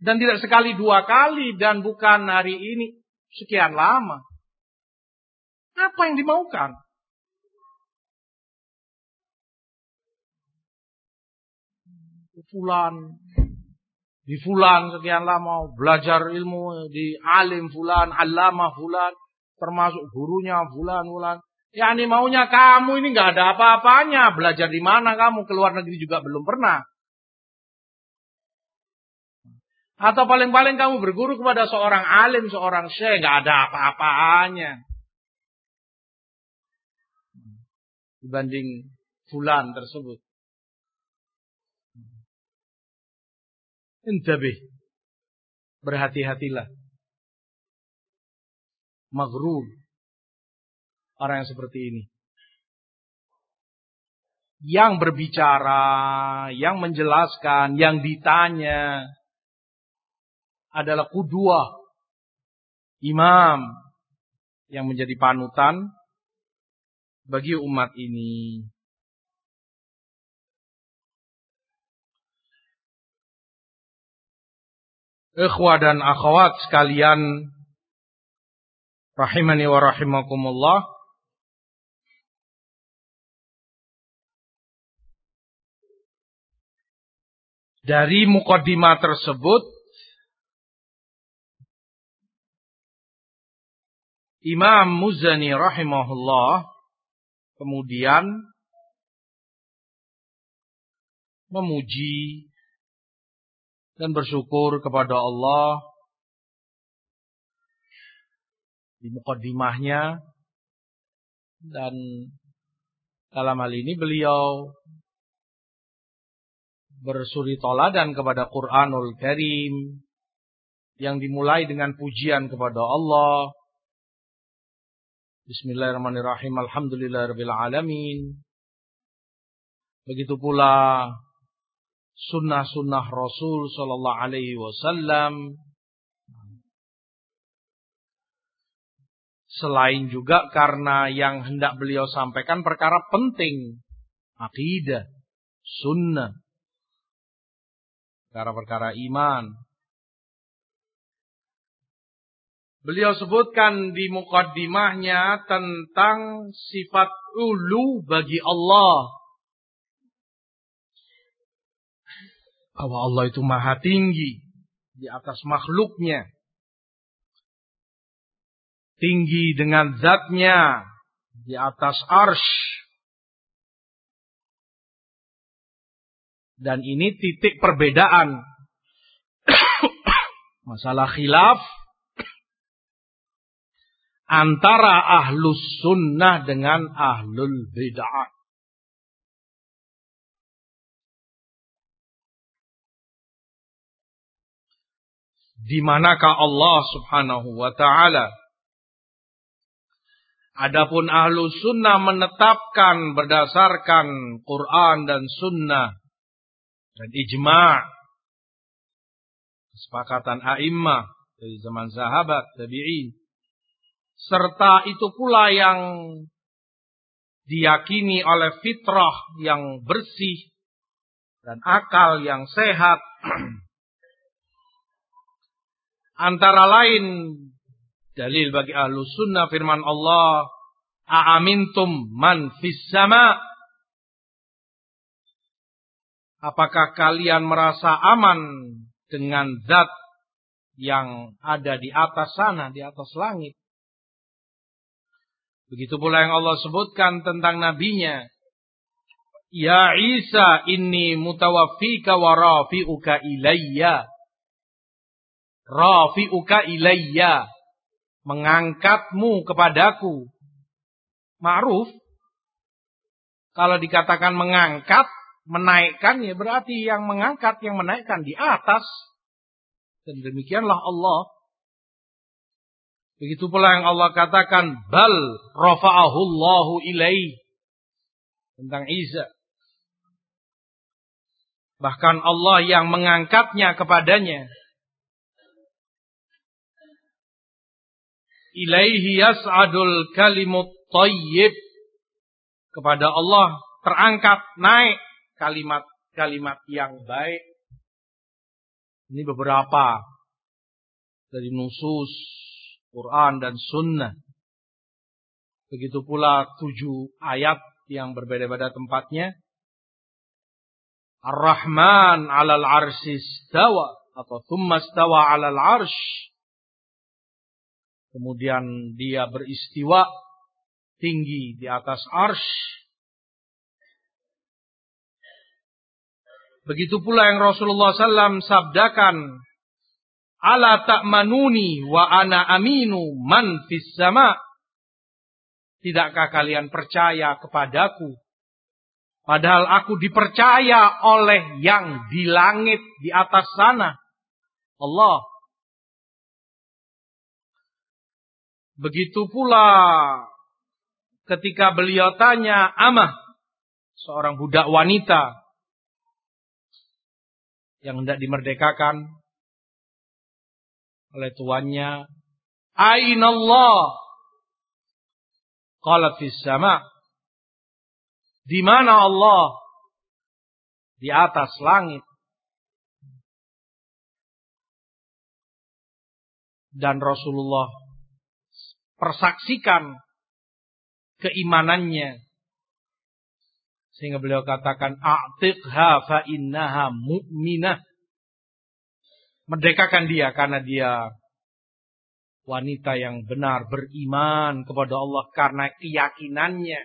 Dan tidak sekali dua kali dan bukan hari ini. Sekian lama. Apa yang dimaukan? fulan di fulan sekian lama belajar ilmu di alim fulan, alama fulan, termasuk gurunya fulan Ya ini maunya kamu ini nggak ada apa-apanya. Belajar di mana kamu? Keluar negeri juga belum pernah. Atau paling-paling kamu berguru kepada seorang alim, seorang syekh, nggak ada apa-apanya. Dibanding fulan tersebut. Intabih. Berhati-hatilah. Maghrur. Orang yang seperti ini. Yang berbicara, yang menjelaskan, yang ditanya adalah kudua imam yang menjadi panutan bagi umat ini. Ikhwah dan akhwat sekalian rahimani wa rahimakumullah. Dari mukaddimah tersebut Imam Muzani rahimahullah kemudian memuji dan bersyukur kepada Allah di mukaddimahnya. Dan dalam hal ini beliau bersuri toladan kepada Quranul Karim yang dimulai dengan pujian kepada Allah Bismillahirrahmanirrahim Alhamdulillahirabbil alamin Begitu pula sunnah-sunnah Rasul Sallallahu Alaihi Wasallam. Selain juga karena yang hendak beliau sampaikan perkara penting. Akidah, sunnah. Perkara-perkara iman. Beliau sebutkan di mukaddimahnya tentang sifat ulu bagi Allah. Bahwa Allah itu maha tinggi di atas makhluknya. Tinggi dengan zatnya di atas arsh. Dan ini titik perbedaan. <coughs> Masalah khilaf antara ahlus sunnah dengan ahlul bid'ah. Di manakah Allah subhanahu wa ta'ala? Adapun ahlu sunnah menetapkan berdasarkan Quran dan sunnah dan ijma' kesepakatan a'immah dari zaman sahabat, tabi'in serta itu pula yang diyakini oleh fitrah yang bersih dan akal yang sehat. <clears throat> Antara lain dalil bagi ahlu sunnah firman Allah, Aamintum man fis sama. Apakah kalian merasa aman dengan zat yang ada di atas sana, di atas langit? Begitu pula yang Allah sebutkan tentang nabinya. Ya Isa inni mutawaffika wa rafi'uka ilayya. Rafi'uka ilayya. Mengangkatmu kepadaku. Ma'ruf. Kalau dikatakan mengangkat, menaikkan ya berarti yang mengangkat, yang menaikkan di atas. Dan demikianlah Allah Begitu pula yang Allah katakan bal rafa'ahu Allahu ilaih tentang Isa. Bahkan Allah yang mengangkatnya kepadanya. Ilaihi yas'adul kalimut tayyib. Kepada Allah terangkat naik kalimat-kalimat yang baik. Ini beberapa dari nusus Quran dan Sunnah. Begitu pula tujuh ayat yang berbeda-beda tempatnya. Ar-Rahman alal arsi stawa atau thumma stawa alal arsh. Kemudian dia beristiwa tinggi di atas arsh. Begitu pula yang Rasulullah SAW sabdakan Ala ta'manuni wa ana aminu man fis sama. Tidakkah kalian percaya kepadaku? Padahal aku dipercaya oleh yang di langit di atas sana. Allah. Begitu pula ketika beliau tanya Amah, seorang budak wanita yang hendak dimerdekakan, oleh tuannya, Aina Allah? Fis sama. Di mana Allah? Di atas langit. Dan Rasulullah persaksikan keimanannya sehingga beliau katakan a'tiqha fa innaha mu'minah Merdekakan dia karena dia wanita yang benar beriman kepada Allah karena keyakinannya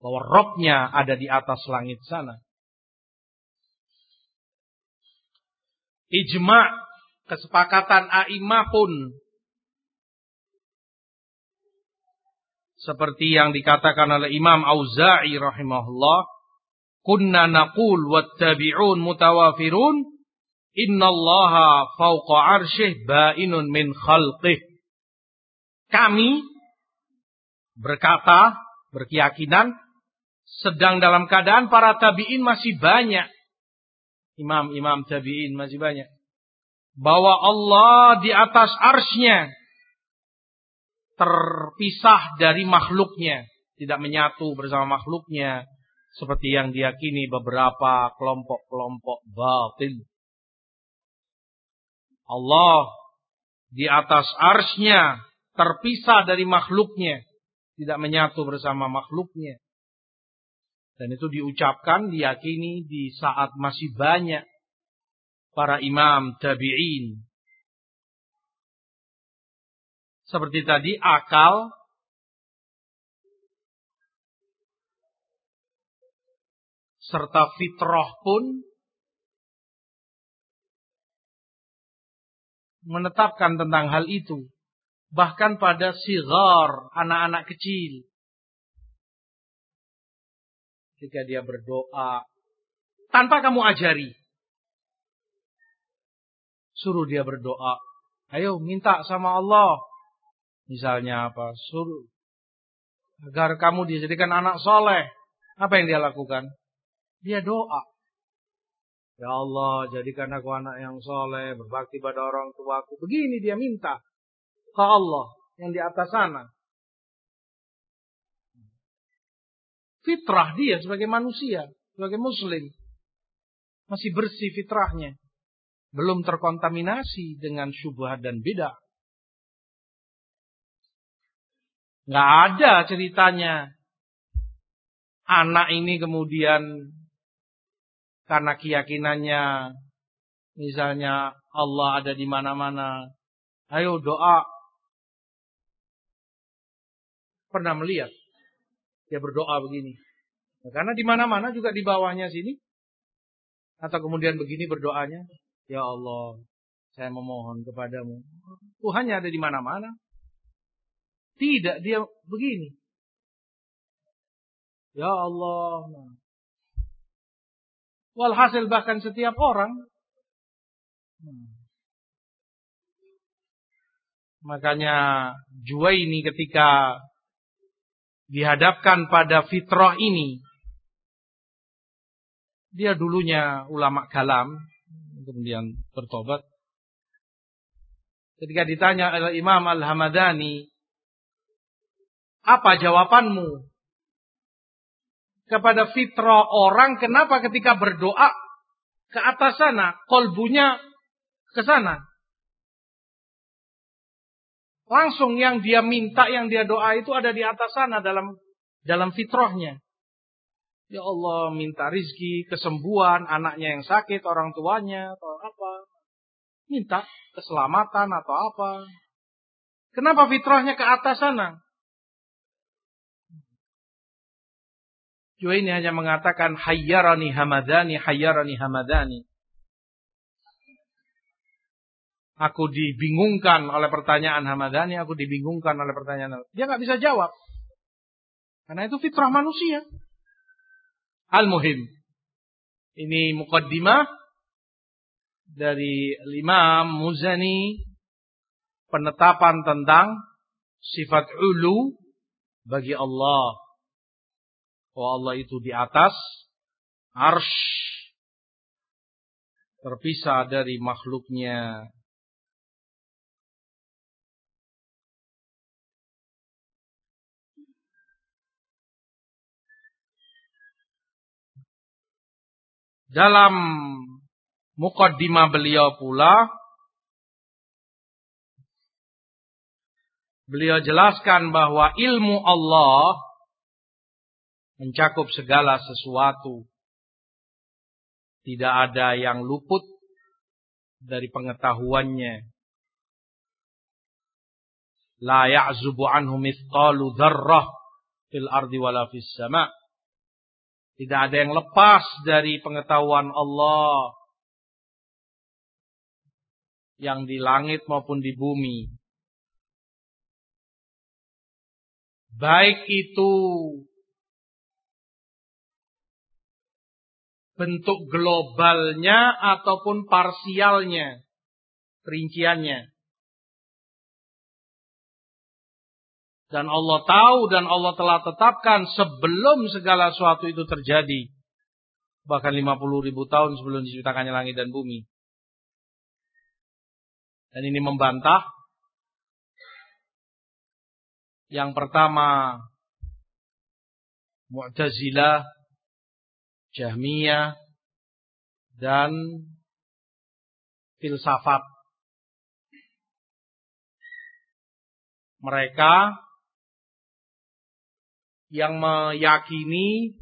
bahwa rohnya ada di atas langit sana. Ijma kesepakatan a'imah pun seperti yang dikatakan oleh Imam Auza'i rahimahullah kunna naqul wattabi'un mutawafirun Innallaha fauqa arsyih ba'inun min khalqih. Kami berkata, berkeyakinan, sedang dalam keadaan para tabi'in masih banyak. Imam-imam tabi'in masih banyak. Bahwa Allah di atas arsnya terpisah dari makhluknya. Tidak menyatu bersama makhluknya. Seperti yang diyakini beberapa kelompok-kelompok batil. Allah di atas arsnya terpisah dari makhluknya. Tidak menyatu bersama makhluknya. Dan itu diucapkan, diyakini di saat masih banyak para imam tabi'in. Seperti tadi, akal serta fitrah pun menetapkan tentang hal itu. Bahkan pada sigar, anak-anak kecil. Ketika dia berdoa, tanpa kamu ajari. Suruh dia berdoa. Ayo minta sama Allah. Misalnya apa? Suruh. Agar kamu dijadikan anak soleh. Apa yang dia lakukan? Dia doa. Ya Allah, jadikan aku anak yang soleh, berbakti pada orang tuaku. Begini dia minta ke Allah yang di atas sana. Fitrah dia sebagai manusia, sebagai muslim. Masih bersih fitrahnya. Belum terkontaminasi dengan syubhat dan beda. Nggak ada ceritanya. Anak ini kemudian karena keyakinannya misalnya Allah ada di mana-mana. Ayo doa. Pernah melihat dia berdoa begini. Nah, karena di mana-mana juga di bawahnya sini atau kemudian begini berdoanya, ya Allah, saya memohon kepadamu. Tuhannya ada di mana-mana. Tidak, dia begini. Ya Allah. Nah, Walhasil bahkan setiap orang. Hmm. Makanya Juwaini ketika dihadapkan pada fitrah ini. Dia dulunya ulama kalam. Kemudian bertobat. Ketika ditanya oleh Imam Al-Hamadani. Apa jawabanmu? Kepada fitrah orang kenapa ketika berdoa ke atas sana kolbunya ke sana? Langsung yang dia minta yang dia doa itu ada di atas sana dalam dalam fitrahnya. Ya Allah minta rizki kesembuhan anaknya yang sakit orang tuanya atau apa? Minta keselamatan atau apa? Kenapa fitrahnya ke atas sana ini hanya mengatakan hayyarani hamadani, hayyarani hamadani. Aku dibingungkan oleh pertanyaan Hamadani, aku dibingungkan oleh pertanyaan. Dia nggak bisa jawab. Karena itu fitrah manusia. Al-Muhim. Ini mukaddimah dari Imam Muzani penetapan tentang sifat ulu bagi Allah bahwa Allah itu di atas arsh terpisah dari makhluknya. Dalam mukaddimah beliau pula beliau jelaskan bahwa ilmu Allah mencakup segala sesuatu. Tidak ada yang luput dari pengetahuannya. La ya'zubu anhu mithqalu dzarrah fil ardi wala fis sama. Tidak ada yang lepas dari pengetahuan Allah yang di langit maupun di bumi. Baik itu bentuk globalnya ataupun parsialnya, perinciannya. Dan Allah tahu dan Allah telah tetapkan sebelum segala sesuatu itu terjadi. Bahkan 50 ribu tahun sebelum diciptakannya langit dan bumi. Dan ini membantah. Yang pertama, Mu'tazilah Jahmiyah, dan filsafat. Mereka yang meyakini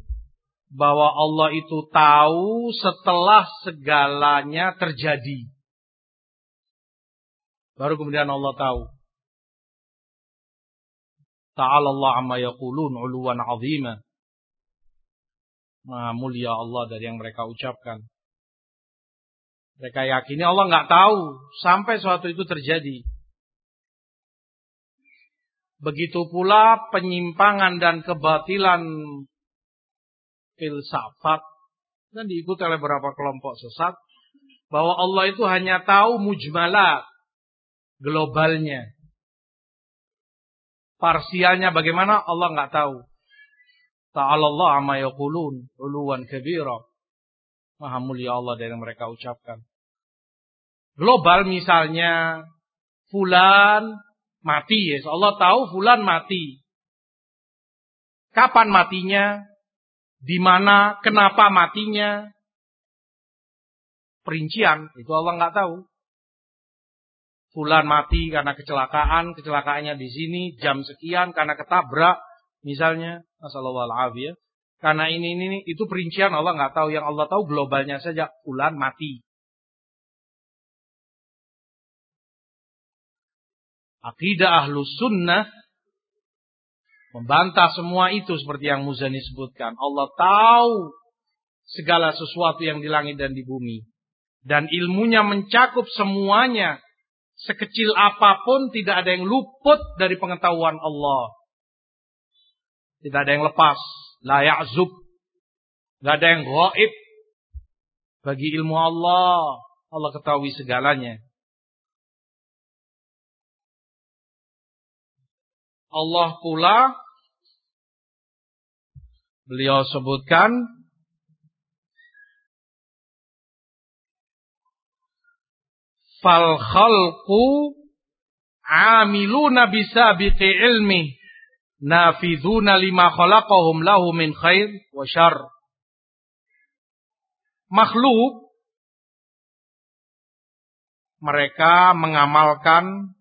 bahwa Allah itu tahu setelah segalanya terjadi. Baru kemudian Allah tahu. Ta'ala Allah amma yaqulun uluwan azima. Maha mulia Allah dari yang mereka ucapkan. Mereka yakini Allah nggak tahu sampai suatu itu terjadi. Begitu pula penyimpangan dan kebatilan filsafat dan diikuti oleh beberapa kelompok sesat bahwa Allah itu hanya tahu mujmalat globalnya. Parsialnya bagaimana Allah nggak tahu. Ta'ala Allah amma yaqulun uluwan kabira. Maha mulia Allah dari yang mereka ucapkan. Global misalnya fulan mati ya. Allah tahu fulan mati. Kapan matinya? Di mana? Kenapa matinya? Perincian itu Allah nggak tahu. Fulan mati karena kecelakaan, kecelakaannya di sini jam sekian karena ketabrak misalnya, Assalamualaikum karena ini, ini, itu perincian Allah nggak tahu. Yang Allah tahu globalnya saja. Fulan mati. Akidah ahlus sunnah membantah semua itu seperti yang Muzani sebutkan. Allah tahu segala sesuatu yang di langit dan di bumi. Dan ilmunya mencakup semuanya. Sekecil apa pun tidak ada yang luput dari pengetahuan Allah. Tidak ada yang lepas. La ya'zub. Gak ada yang gaib. Bagi ilmu Allah. Allah ketahui segalanya. Allah pula beliau sebutkan fal khalqu amiluna bisabiqi ilmi nafidhuna lima khalaqahum lahu min khair wa syar. Makhluk mereka mengamalkan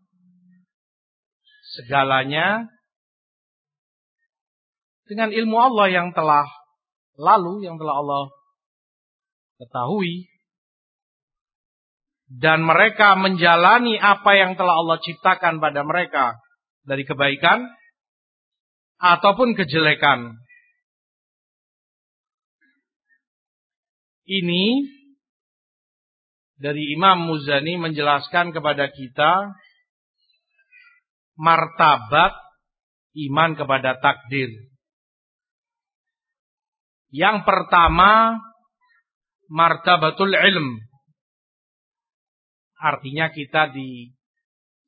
segalanya dengan ilmu Allah yang telah lalu, yang telah Allah ketahui. Dan mereka menjalani apa yang telah Allah ciptakan pada mereka dari kebaikan ataupun kejelekan. Ini dari Imam Muzani menjelaskan kepada kita martabat iman kepada takdir. Yang pertama, martabatul ilm. Artinya kita di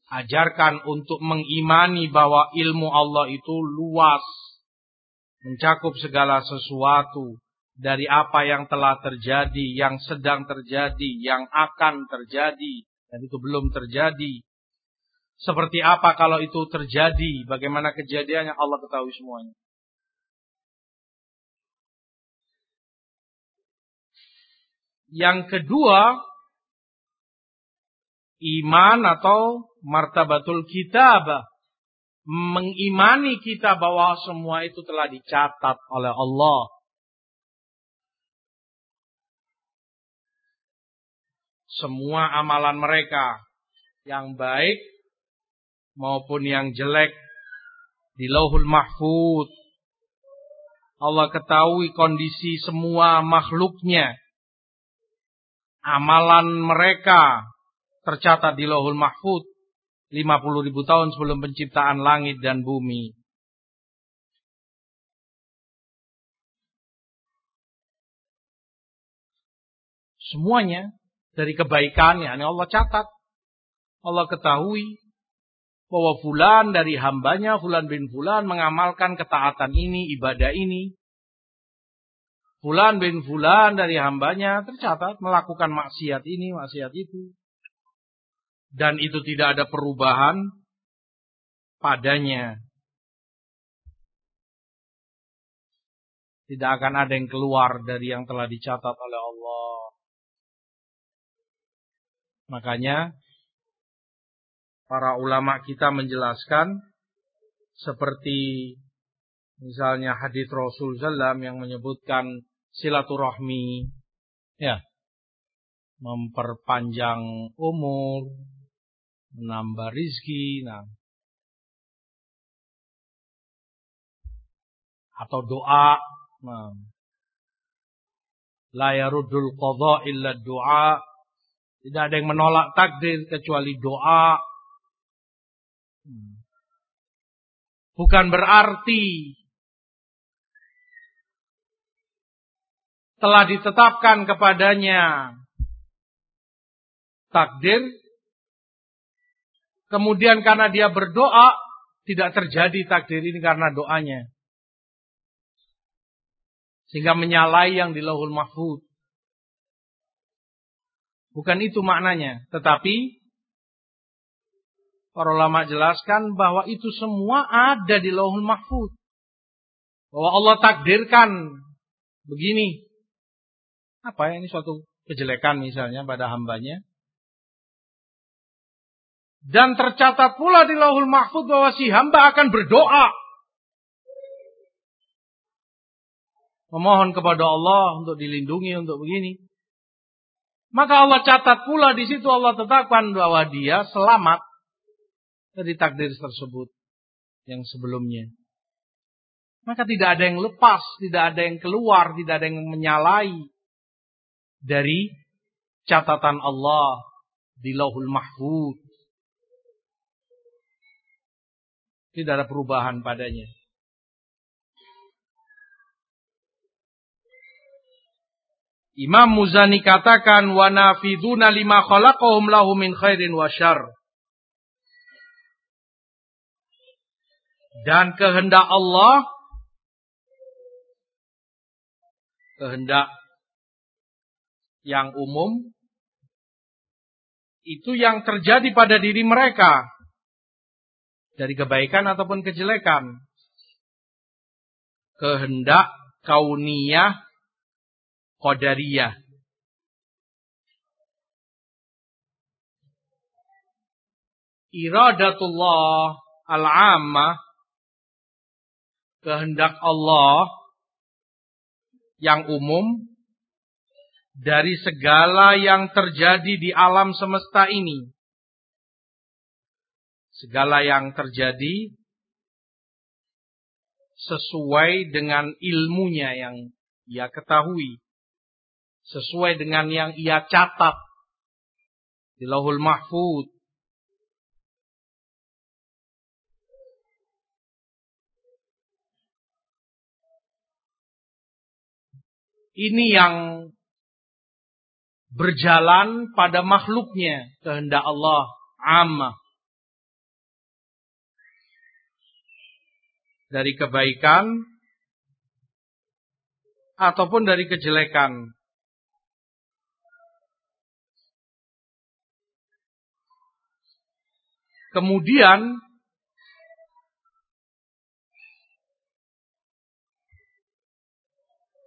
ajarkan untuk mengimani bahwa ilmu Allah itu luas, mencakup segala sesuatu dari apa yang telah terjadi, yang sedang terjadi, yang akan terjadi, dan itu belum terjadi. Seperti apa kalau itu terjadi, bagaimana kejadiannya Allah ketahui semuanya. Yang kedua, iman atau martabatul kitab mengimani kita bahwa semua itu telah dicatat oleh Allah. Semua amalan mereka yang baik maupun yang jelek di Lauhul Mahfud. Allah ketahui kondisi semua makhluknya. Amalan mereka tercatat di Lauhul Mahfud 50 ribu tahun sebelum penciptaan langit dan bumi. Semuanya dari kebaikan yang Allah catat. Allah ketahui bahwa fulan dari hambanya, fulan bin fulan mengamalkan ketaatan ini, ibadah ini. Fulan bin fulan dari hambanya tercatat melakukan maksiat ini, maksiat itu dan itu tidak ada perubahan padanya. Tidak akan ada yang keluar dari yang telah dicatat oleh Allah. Makanya para ulama kita menjelaskan seperti misalnya hadis Rasul Sallam yang menyebutkan silaturahmi ya memperpanjang umur menambah rizki nah. Atau doa nah. La yarudul qadha illa doa tidak ada yang menolak takdir kecuali doa. Bukan berarti telah ditetapkan kepadanya takdir. Kemudian karena dia berdoa, tidak terjadi takdir ini karena doanya. Sehingga menyalai yang di lauhul mahfud. Bukan itu maknanya. Tetapi Para ulama jelaskan bahwa itu semua ada di lauhul mahfud. Bahwa Allah takdirkan begini. Apa ya ini suatu kejelekan misalnya pada hambanya. Dan tercatat pula di lauhul mahfud bahwa si hamba akan berdoa. Memohon kepada Allah untuk dilindungi untuk begini. Maka Allah catat pula di situ Allah tetapkan bahwa dia selamat dari takdir tersebut yang sebelumnya. Maka tidak ada yang lepas, tidak ada yang keluar, tidak ada yang menyalai dari catatan Allah di Lauhul Mahfud. Tidak ada perubahan padanya. Imam Muzani katakan wa nafiduna lima khalaqahum lahu min khairin wa syarr. Dan kehendak Allah kehendak yang umum itu yang terjadi pada diri mereka dari kebaikan ataupun kejelekan. Kehendak kauniyah qadariyah. Iradatullah al-ammah kehendak Allah yang umum dari segala yang terjadi di alam semesta ini. Segala yang terjadi sesuai dengan ilmunya yang ia ketahui. Sesuai dengan yang ia catat di lahul mahfud. ini yang berjalan pada makhluknya kehendak Allah amma dari kebaikan ataupun dari kejelekan. Kemudian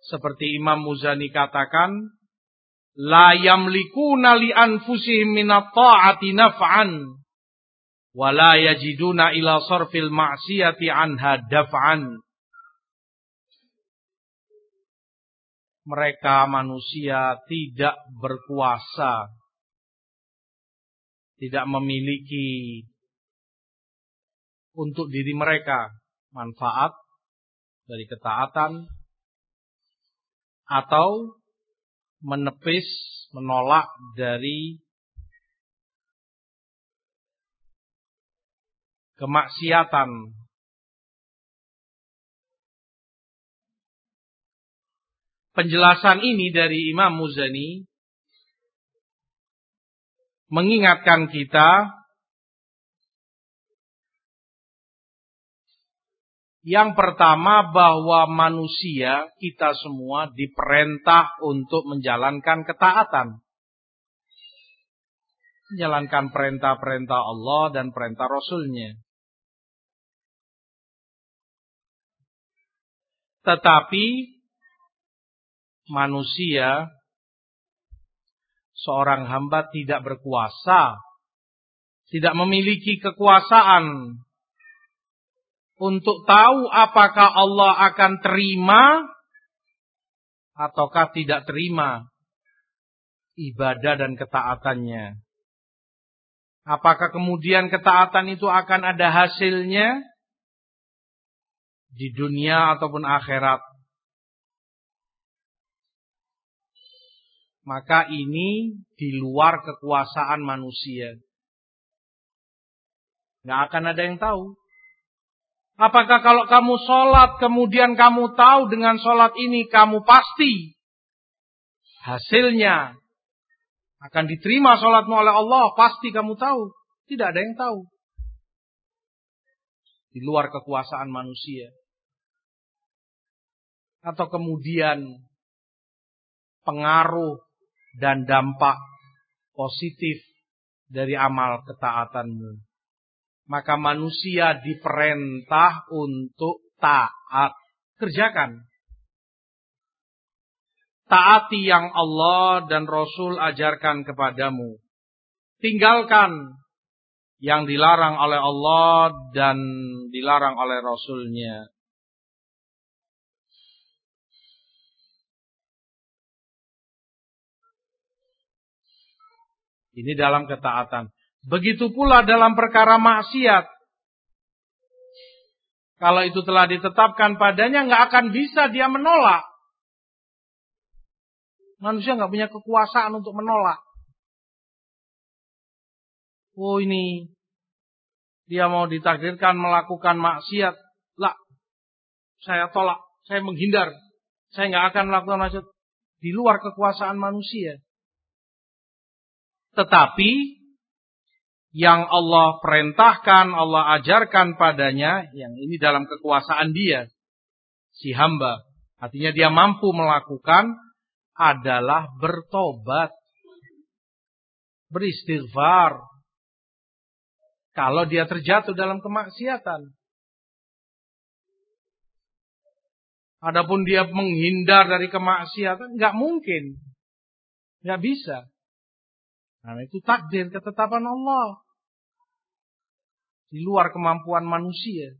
Seperti Imam Muzani katakan, la yamlikuna li anfusihim minat ta'ati naf'an wa la yajiduna ila sarfil ma'siyati anha daf'an. Mereka manusia tidak berkuasa, tidak memiliki untuk diri mereka manfaat dari ketaatan atau menepis, menolak dari kemaksiatan. Penjelasan ini dari Imam Muzani mengingatkan kita Yang pertama bahwa manusia kita semua diperintah untuk menjalankan ketaatan. Menjalankan perintah-perintah Allah dan perintah Rasulnya. Tetapi manusia seorang hamba tidak berkuasa, tidak memiliki kekuasaan untuk tahu apakah Allah akan terima ataukah tidak terima ibadah dan ketaatannya. Apakah kemudian ketaatan itu akan ada hasilnya di dunia ataupun akhirat? Maka ini di luar kekuasaan manusia. Nggak akan ada yang tahu. Apakah kalau kamu sholat kemudian kamu tahu dengan sholat ini kamu pasti hasilnya akan diterima sholatmu oleh Allah pasti kamu tahu. Tidak ada yang tahu. Di luar kekuasaan manusia. Atau kemudian pengaruh dan dampak positif dari amal ketaatanmu maka manusia diperintah untuk taat. Kerjakan. Taati yang Allah dan Rasul ajarkan kepadamu. Tinggalkan yang dilarang oleh Allah dan dilarang oleh Rasulnya. Ini dalam ketaatan. Begitu pula dalam perkara maksiat. Kalau itu telah ditetapkan padanya, nggak akan bisa dia menolak. Manusia nggak punya kekuasaan untuk menolak. Oh ini, dia mau ditakdirkan melakukan maksiat. Lah, saya tolak, saya menghindar. Saya nggak akan melakukan maksiat. Di luar kekuasaan manusia. Tetapi yang Allah perintahkan, Allah ajarkan padanya, yang ini dalam kekuasaan dia, si hamba. Artinya dia mampu melakukan adalah bertobat, beristighfar. Kalau dia terjatuh dalam kemaksiatan. Adapun dia menghindar dari kemaksiatan, nggak mungkin, nggak bisa. Nah, itu takdir ketetapan Allah. Di luar kemampuan manusia.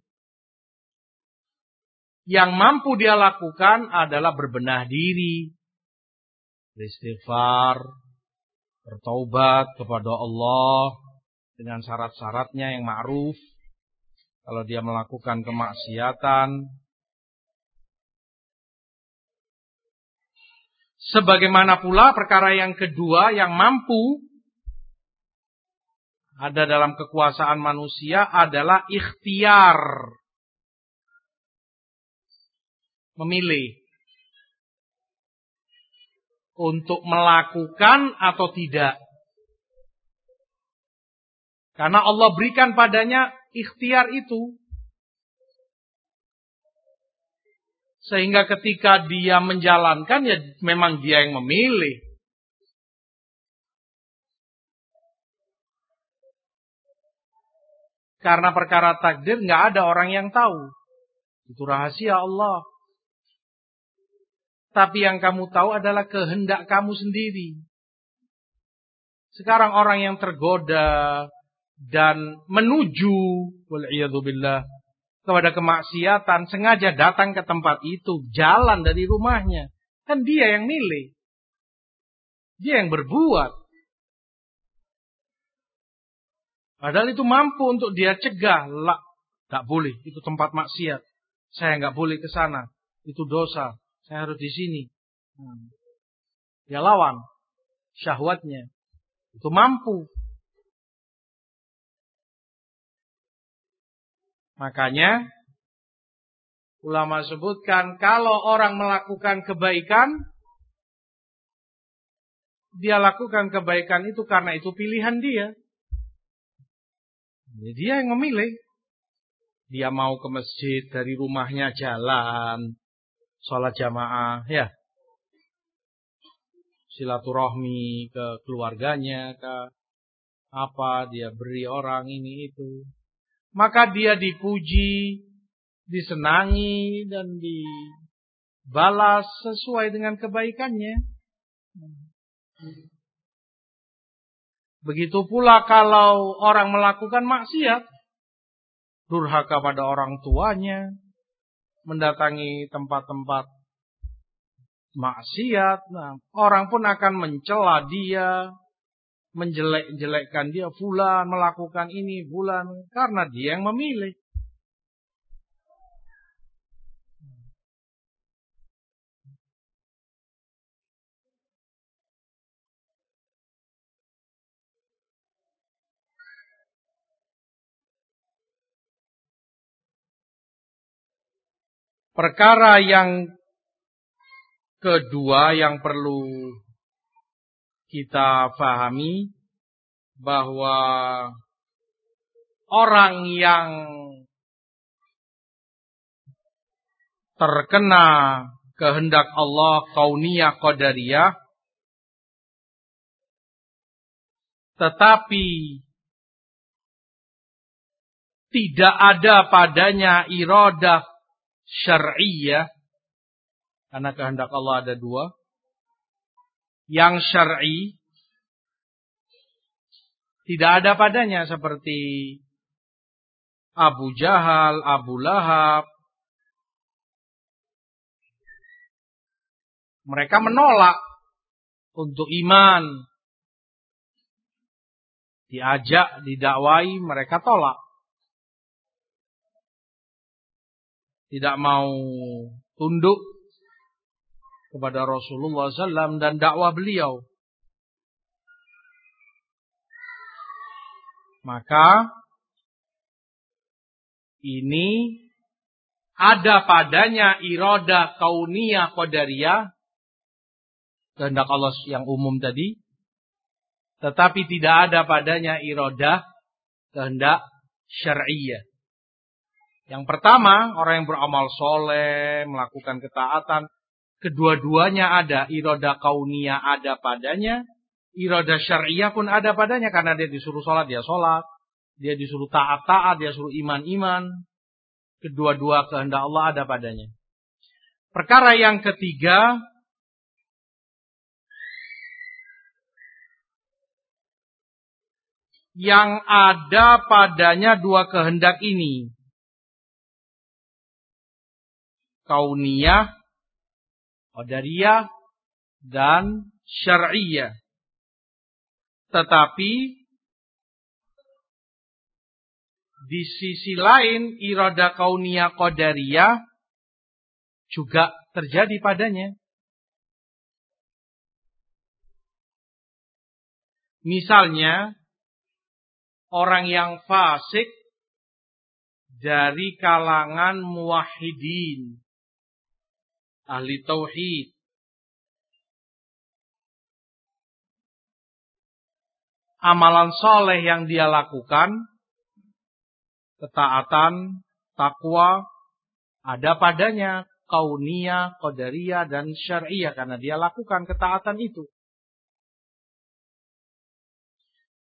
Yang mampu dia lakukan adalah berbenah diri. Beristighfar. Bertaubat kepada Allah. Dengan syarat-syaratnya yang ma'ruf. Kalau dia melakukan kemaksiatan. Sebagaimana pula perkara yang kedua yang mampu ada dalam kekuasaan manusia adalah ikhtiar. Memilih. Untuk melakukan atau tidak. Karena Allah berikan padanya ikhtiar itu. Sehingga ketika dia menjalankan ya memang dia yang memilih. Karena perkara takdir nggak ada orang yang tahu. Itu rahasia Allah. Tapi yang kamu tahu adalah kehendak kamu sendiri. Sekarang orang yang tergoda dan menuju billah kepada kemaksiatan sengaja datang ke tempat itu, jalan dari rumahnya. Kan dia yang milih. Dia yang berbuat. Padahal itu mampu untuk dia cegah. Lah, gak boleh. Itu tempat maksiat. Saya gak boleh ke sana. Itu dosa. Saya harus di sini. Hmm. Dia lawan syahwatnya. Itu mampu. Makanya ulama sebutkan kalau orang melakukan kebaikan dia lakukan kebaikan itu karena itu pilihan dia. Ya, dia yang memilih. Dia mau ke masjid dari rumahnya jalan, sholat jamaah, ya. Silaturahmi ke keluarganya, ke apa, dia beri orang ini itu. Maka dia dipuji, disenangi, dan di, balas sesuai dengan kebaikannya. Begitu pula kalau orang melakukan maksiat, durhaka pada orang tuanya, mendatangi tempat-tempat maksiat, nah, orang pun akan mencela dia, menjelek-jelekkan dia, fulan melakukan ini, fulan, karena dia yang memilih. Perkara yang kedua yang perlu kita pahami bahwa orang yang terkena kehendak Allah kauniyah qadariyah tetapi tidak ada padanya iradah syar'iyah karena kehendak Allah ada dua yang syar'i tidak ada padanya seperti Abu Jahal, Abu Lahab. Mereka menolak untuk iman. Diajak, didakwai, mereka tolak. Tidak mau tunduk kepada Rasulullah SAW dan dakwah beliau. Maka ini ada padanya iroda kauniyah qadariyah kehendak Allah yang umum tadi tetapi tidak ada padanya iroda kehendak syar'iyah yang pertama, orang yang beramal soleh, melakukan ketaatan. Kedua-duanya ada. Iroda kaunia ada padanya. Iroda syariah pun ada padanya. Karena dia disuruh sholat, dia sholat. Dia disuruh taat-taat, dia suruh iman-iman. Kedua-dua kehendak Allah ada padanya. Perkara yang ketiga, yang ada padanya dua kehendak ini kauniyah, qadariyah, dan syar'iyah. Tetapi di sisi lain irada kauniyah qadariyah juga terjadi padanya. Misalnya orang yang fasik dari kalangan muwahhidin ahli tauhid. Amalan soleh yang dia lakukan, ketaatan, takwa, ada padanya kaunia, qadariyah, dan syariah karena dia lakukan ketaatan itu.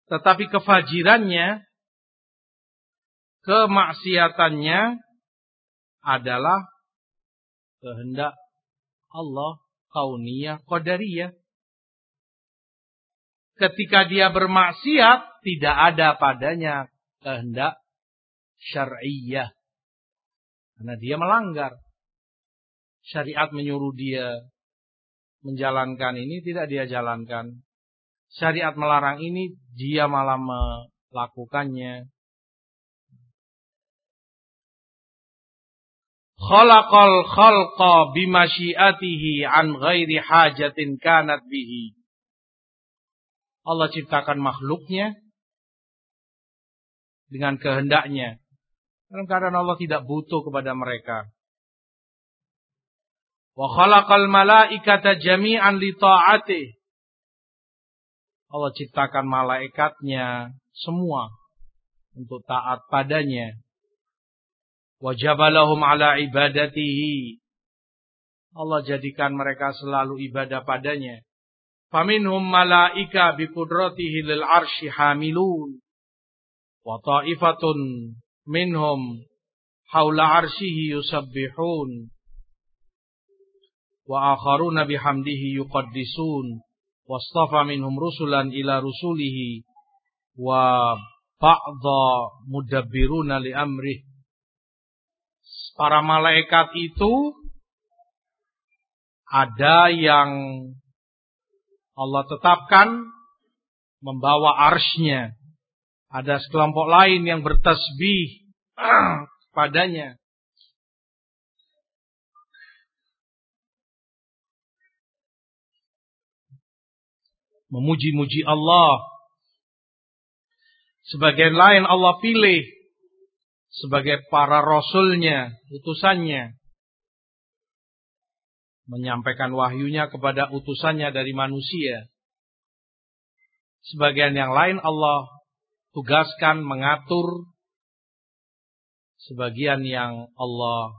Tetapi kefajirannya, kemaksiatannya adalah kehendak Allah kauniyah qadariyah. Ketika dia bermaksiat tidak ada padanya kehendak syar'iyah. Karena dia melanggar. Syariat menyuruh dia menjalankan ini tidak dia jalankan. Syariat melarang ini dia malah melakukannya. Khalaqal khalqa bimasyiatihi an ghairi hajatin kanat bihi. Allah ciptakan makhluknya dengan kehendaknya. Dalam keadaan Allah tidak butuh kepada mereka. Wa khalaqal malaikata jami'an li ta'atih. Allah ciptakan malaikatnya semua untuk taat padanya wajabalahum ala ibadatihi. Allah jadikan mereka selalu ibadah padanya. Faminhum malaika biqudratihi lil arshi hamilun. Wa ta'ifatun minhum haula arshihi yusabbihun. wa akharuna bihamdihi yuqaddisun wastafa minhum rusulan ila rusulihi wa ba'dha mudabbiruna li amrih para malaikat itu ada yang Allah tetapkan membawa arsnya. Ada sekelompok lain yang bertasbih <clears throat> padanya. Memuji-muji Allah. Sebagian lain Allah pilih sebagai para rasulnya, utusannya menyampaikan wahyunya kepada utusannya dari manusia. Sebagian yang lain Allah tugaskan mengatur. Sebagian yang Allah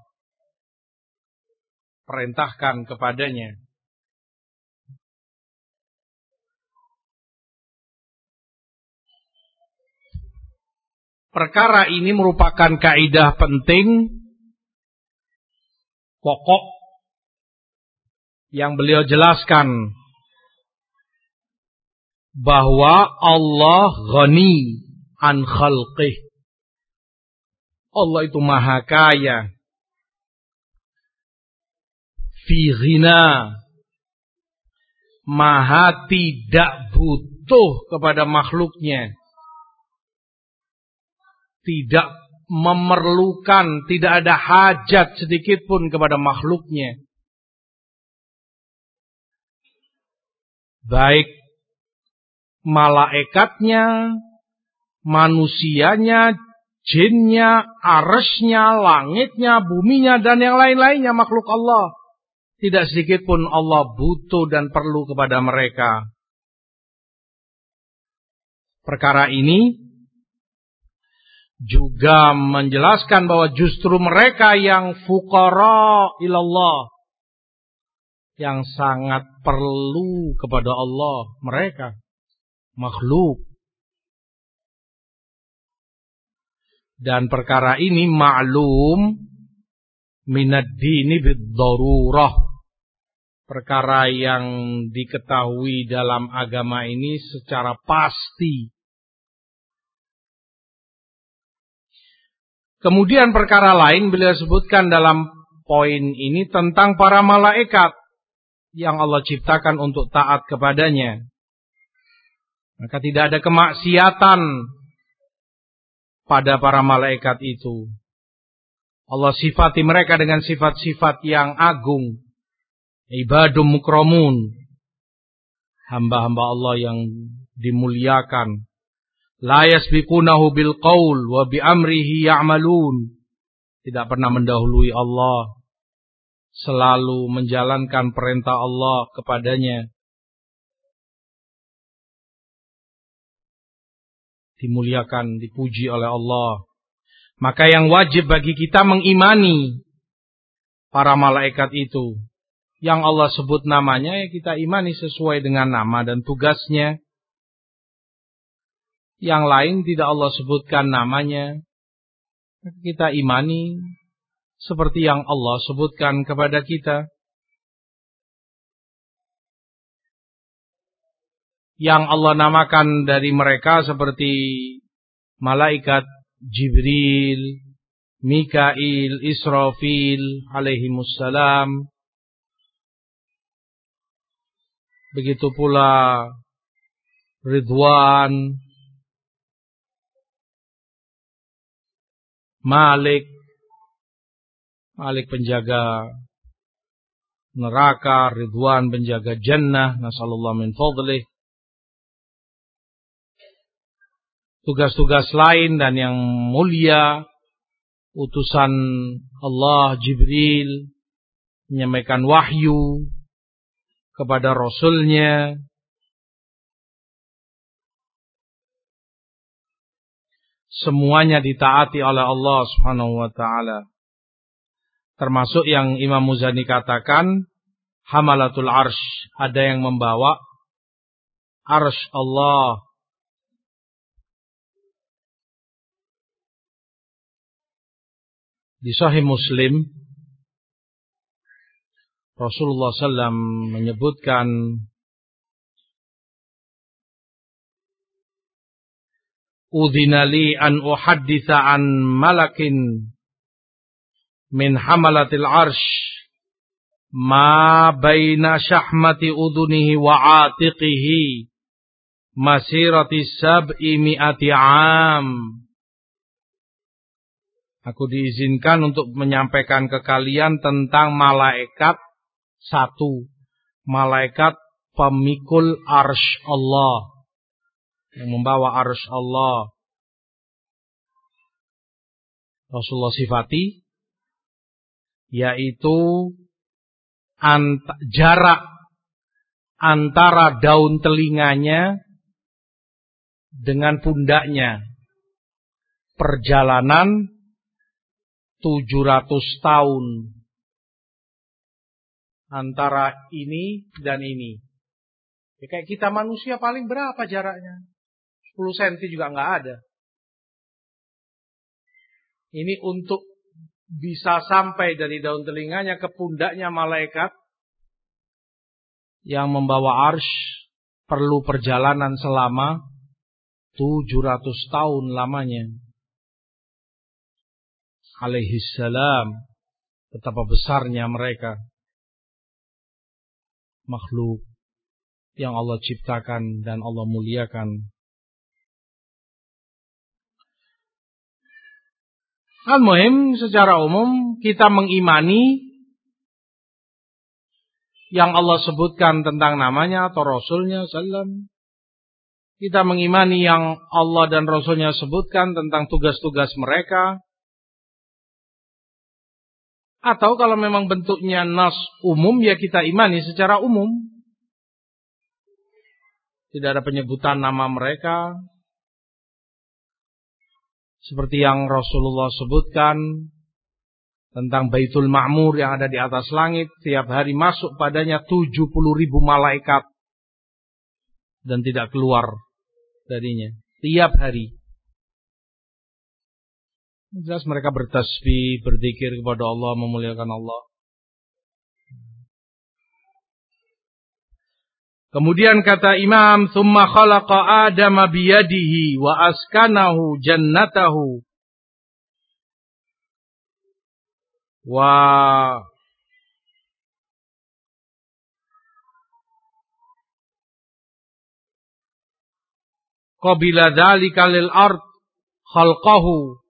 perintahkan kepadanya. Perkara ini merupakan kaidah penting pokok yang beliau jelaskan bahwa Allah ghani an khalqih. Allah itu maha kaya. Fi ghina. Maha tidak butuh kepada makhluknya. Tidak memerlukan, tidak ada hajat sedikit pun kepada makhluknya. baik malaikatnya, manusianya, jinnya, arsnya, langitnya, buminya, dan yang lain-lainnya makhluk Allah. Tidak sedikit pun Allah butuh dan perlu kepada mereka. Perkara ini juga menjelaskan bahwa justru mereka yang fukara ilallah yang sangat perlu kepada Allah mereka makhluk. Dan perkara ini maklum minad dini bid-darurah. Perkara yang diketahui dalam agama ini secara pasti Kemudian perkara lain beliau sebutkan dalam poin ini tentang para malaikat yang Allah ciptakan untuk taat kepadanya. Maka tidak ada kemaksiatan pada para malaikat itu. Allah sifati mereka dengan sifat-sifat yang agung. Ibadum mukramun. Hamba-hamba Allah yang dimuliakan. La yasbiqunahu bil qaul wa bi amrihi ya'malun. Tidak pernah mendahului Allah selalu menjalankan perintah Allah kepadanya. Dimuliakan, dipuji oleh Allah. Maka yang wajib bagi kita mengimani para malaikat itu. Yang Allah sebut namanya ya kita imani sesuai dengan nama dan tugasnya. Yang lain tidak Allah sebutkan namanya. Kita imani seperti yang Allah sebutkan kepada kita. Yang Allah namakan dari mereka seperti malaikat Jibril, Mikail, Israfil alaihimussalam. Begitu pula Ridwan, Malik, Malik penjaga neraka, Ridwan penjaga jannah, nasallallahu min fadlih. Tugas-tugas lain dan yang mulia, utusan Allah Jibril, menyampaikan wahyu kepada Rasulnya, semuanya ditaati oleh Allah Subhanahu wa taala. Termasuk yang Imam Muzani katakan hamalatul arsh, ada yang membawa arsh Allah. Di Sahih Muslim Rasulullah SAW menyebutkan Udhinali an uhadditha an malakin min hamalatil arsh ma baina syahmati udunihi wa atiqihi masirati sab'i mi'ati am Aku diizinkan untuk menyampaikan ke kalian tentang malaikat satu. Malaikat pemikul arsh Allah yang membawa arus Allah. Rasulullah sifati yaitu ant jarak antara daun telinganya dengan pundaknya perjalanan 700 tahun antara ini dan ini. Ya, kayak kita manusia paling berapa jaraknya? 10 cm juga nggak ada. Ini untuk bisa sampai dari daun telinganya ke pundaknya malaikat yang membawa arsh perlu perjalanan selama 700 tahun lamanya. Alaihissalam. Betapa besarnya mereka. Makhluk yang Allah ciptakan dan Allah muliakan. Al-Muhim secara umum kita mengimani yang Allah sebutkan tentang namanya atau Rasulnya Sallam. Kita mengimani yang Allah dan Rasulnya sebutkan tentang tugas-tugas mereka. Atau kalau memang bentuknya nas umum ya kita imani secara umum. Tidak ada penyebutan nama mereka, seperti yang Rasulullah sebutkan tentang Baitul Ma'mur yang ada di atas langit. Tiap hari masuk padanya 70 ribu malaikat. Dan tidak keluar darinya. Tiap hari. Jelas mereka bertasbih, berzikir kepada Allah, memuliakan Allah. Kemudian kata Imam, "Tsumma khalaqa Adama biyadihi wa askanahu jannatahu." Wa qabila dzalika lil ard khalqahu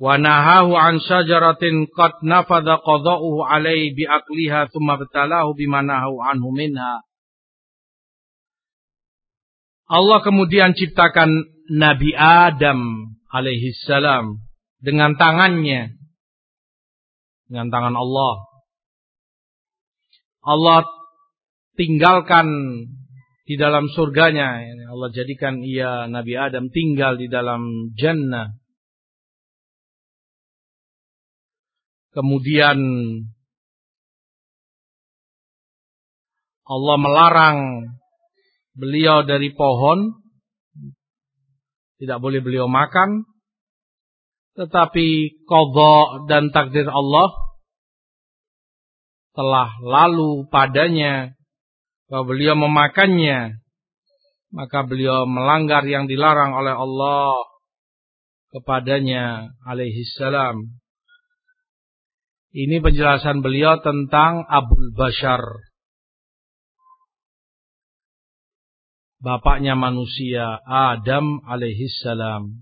wa nahahu an syajaratin qad nafadha qada'uhu alaihi bi aqliha thumma batalahu bima nahahu anhu minha Allah kemudian ciptakan Nabi Adam alaihi salam dengan tangannya. Dengan tangan Allah. Allah tinggalkan di dalam surganya. Allah jadikan ia Nabi Adam tinggal di dalam jannah. Kemudian Allah melarang beliau dari pohon. Tidak boleh beliau makan. Tetapi qadha dan takdir Allah telah lalu padanya. Bahwa beliau memakannya. Maka beliau melanggar yang dilarang oleh Allah kepadanya alaihi salam. Ini penjelasan beliau tentang Abul Bashar bapaknya manusia Adam alaihissalam.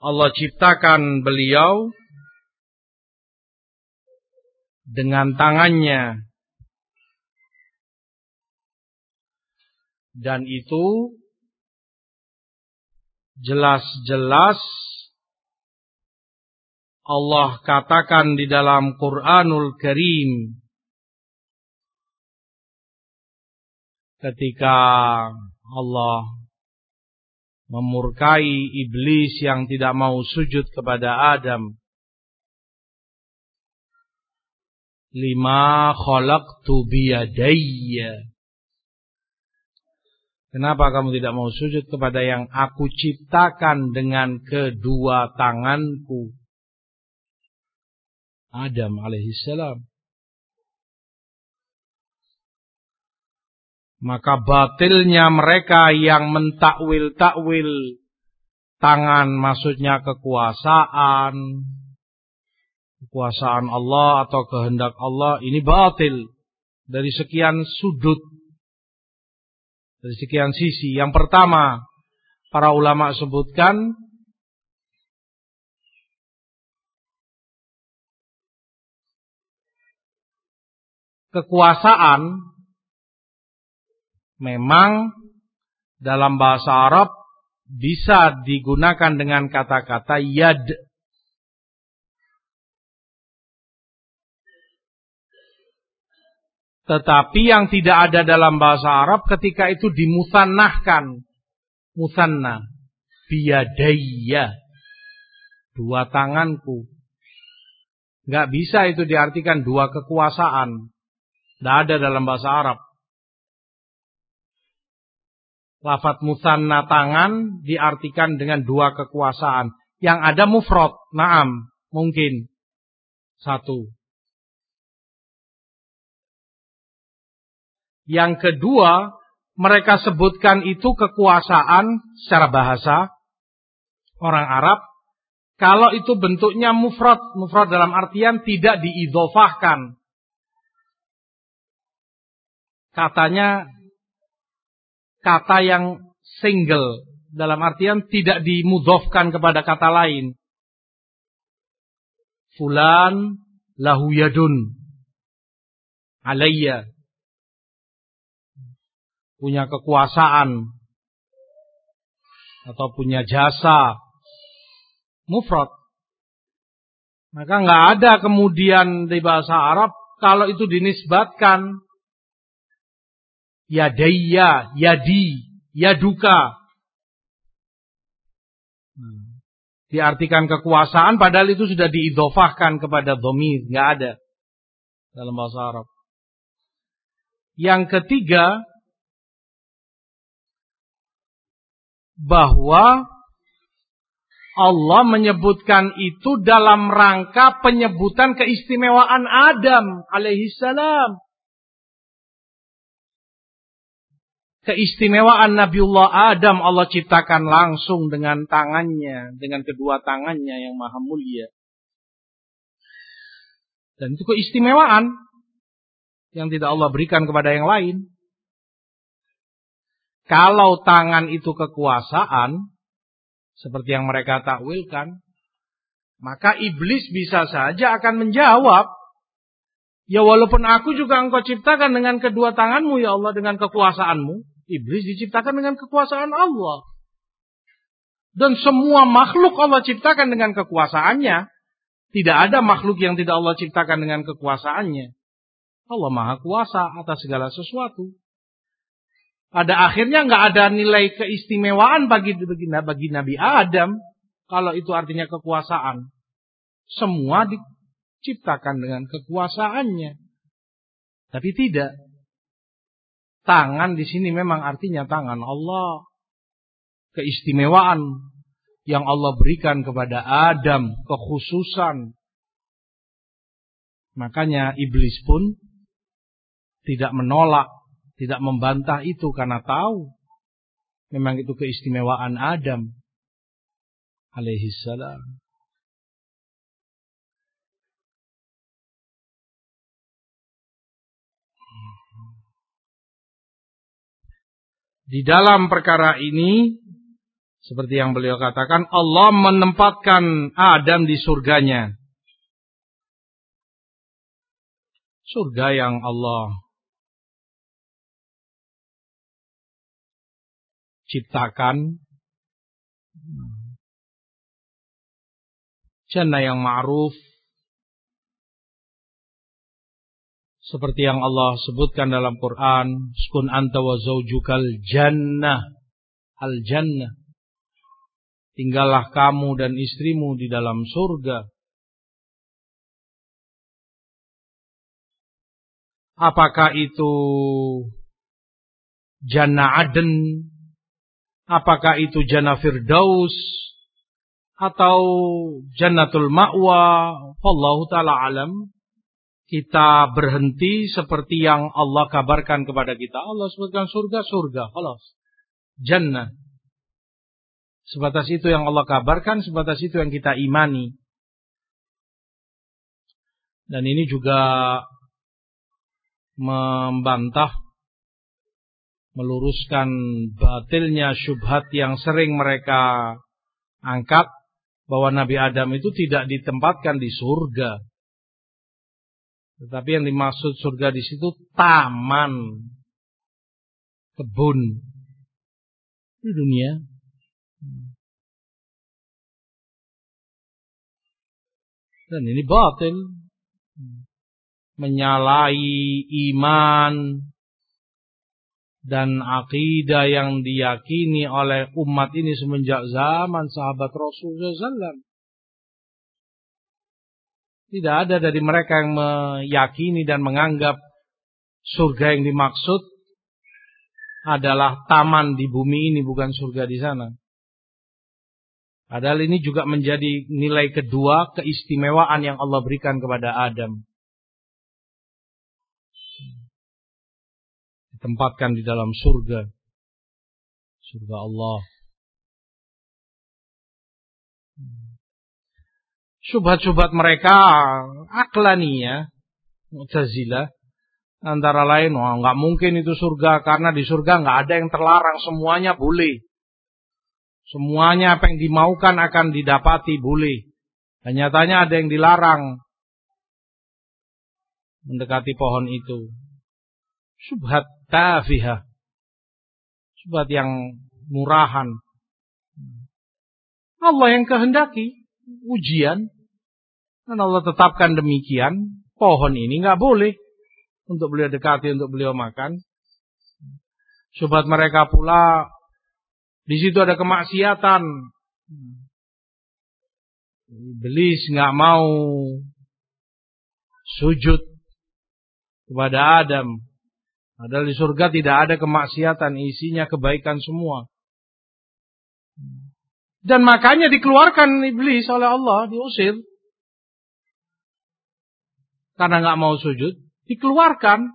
Allah ciptakan beliau dengan tangannya dan itu jelas-jelas Allah katakan di dalam Quranul Karim ketika Allah memurkai iblis yang tidak mau sujud kepada Adam. Lima khalaqtu biyadayya. Kenapa kamu tidak mau sujud kepada yang aku ciptakan dengan kedua tanganku? Adam alaihissalam. Maka batilnya mereka yang mentakwil-takwil tangan maksudnya kekuasaan, kekuasaan Allah atau kehendak Allah ini batil dari sekian sudut, dari sekian sisi. Yang pertama, para ulama sebutkan kekuasaan memang dalam bahasa Arab bisa digunakan dengan kata-kata yad. Tetapi yang tidak ada dalam bahasa Arab ketika itu dimusannahkan. Musanna. Biyadayya. Dua tanganku. Gak bisa itu diartikan dua kekuasaan. Tidak ada dalam bahasa Arab. Lafat musanna tangan diartikan dengan dua kekuasaan. Yang ada mufrad, naam, mungkin. Satu. Yang kedua, mereka sebutkan itu kekuasaan secara bahasa orang Arab. Kalau itu bentuknya mufrad, mufrad dalam artian tidak diidofahkan. Katanya kata yang single. Dalam artian tidak dimudofkan kepada kata lain. Fulan lahu yadun. Alayya. Punya kekuasaan. Atau punya jasa. Mufrad. Maka nggak ada kemudian di bahasa Arab kalau itu dinisbatkan yadayya, yadi, yaduka. Hmm. Diartikan kekuasaan padahal itu sudah diidofahkan kepada domir, nggak ada dalam bahasa Arab. Yang ketiga, bahwa Allah menyebutkan itu dalam rangka penyebutan keistimewaan Adam alaihissalam. Keistimewaan Nabiullah Adam Allah ciptakan langsung dengan tangannya, dengan kedua tangannya yang maha mulia. Dan itu keistimewaan yang tidak Allah berikan kepada yang lain. Kalau tangan itu kekuasaan, seperti yang mereka takwilkan, maka iblis bisa saja akan menjawab, Ya walaupun aku juga engkau ciptakan dengan kedua tanganmu ya Allah dengan kekuasaanmu. Iblis diciptakan dengan kekuasaan Allah. Dan semua makhluk Allah ciptakan dengan kekuasaannya. Tidak ada makhluk yang tidak Allah ciptakan dengan kekuasaannya. Allah maha kuasa atas segala sesuatu. Pada akhirnya nggak ada nilai keistimewaan bagi, bagi, bagi Nabi Adam. Kalau itu artinya kekuasaan. Semua diciptakan dengan kekuasaannya. Tapi tidak. Tangan di sini memang artinya tangan Allah. Keistimewaan yang Allah berikan kepada Adam, kekhususan. Makanya iblis pun tidak menolak, tidak membantah itu karena tahu memang itu keistimewaan Adam alaihi. Di dalam perkara ini, seperti yang beliau katakan, Allah menempatkan Adam di surganya. Surga yang Allah ciptakan. Jannah yang ma'ruf seperti yang Allah sebutkan dalam Quran, "Skun anta wa zaujukal jannah." Al jannah. Tinggallah kamu dan istrimu di dalam surga. Apakah itu jannah Aden? Apakah itu jannah Firdaus? atau jannatul ma'wa, wallahu taala alam. Kita berhenti seperti yang Allah kabarkan kepada kita. Allah sebutkan surga, surga, Allah. Jannah. Sebatas itu yang Allah kabarkan, sebatas itu yang kita imani. Dan ini juga membantah meluruskan batilnya syubhat yang sering mereka angkat bahwa Nabi Adam itu tidak ditempatkan di surga. Tetapi yang dimaksud surga di situ taman, kebun di dunia. Dan ini batil. Menyalahi iman dan akidah yang diyakini oleh umat ini semenjak zaman sahabat Rasulullah SAW. Tidak ada dari mereka yang meyakini dan menganggap surga yang dimaksud adalah taman di bumi ini bukan surga di sana. Padahal ini juga menjadi nilai kedua keistimewaan yang Allah berikan kepada Adam. Ditempatkan di dalam surga. Surga Allah. Subhat-subhat mereka ya, Mu'tazilah antara lain wah nggak mungkin itu surga karena di surga nggak ada yang terlarang semuanya boleh. Semuanya apa yang dimaukan akan didapati boleh. Dan nyatanya ada yang dilarang mendekati pohon itu. Subhat tafihah subhat yang murahan. Allah yang kehendaki. Ujian dan Allah tetapkan demikian, pohon ini nggak boleh untuk beliau dekati, untuk beliau makan. Sobat mereka pula, di situ ada kemaksiatan. Iblis nggak mau sujud kepada Adam. Padahal di surga tidak ada kemaksiatan, isinya kebaikan semua. Dan makanya dikeluarkan iblis oleh Allah, diusir. Karena nggak mau sujud, dikeluarkan.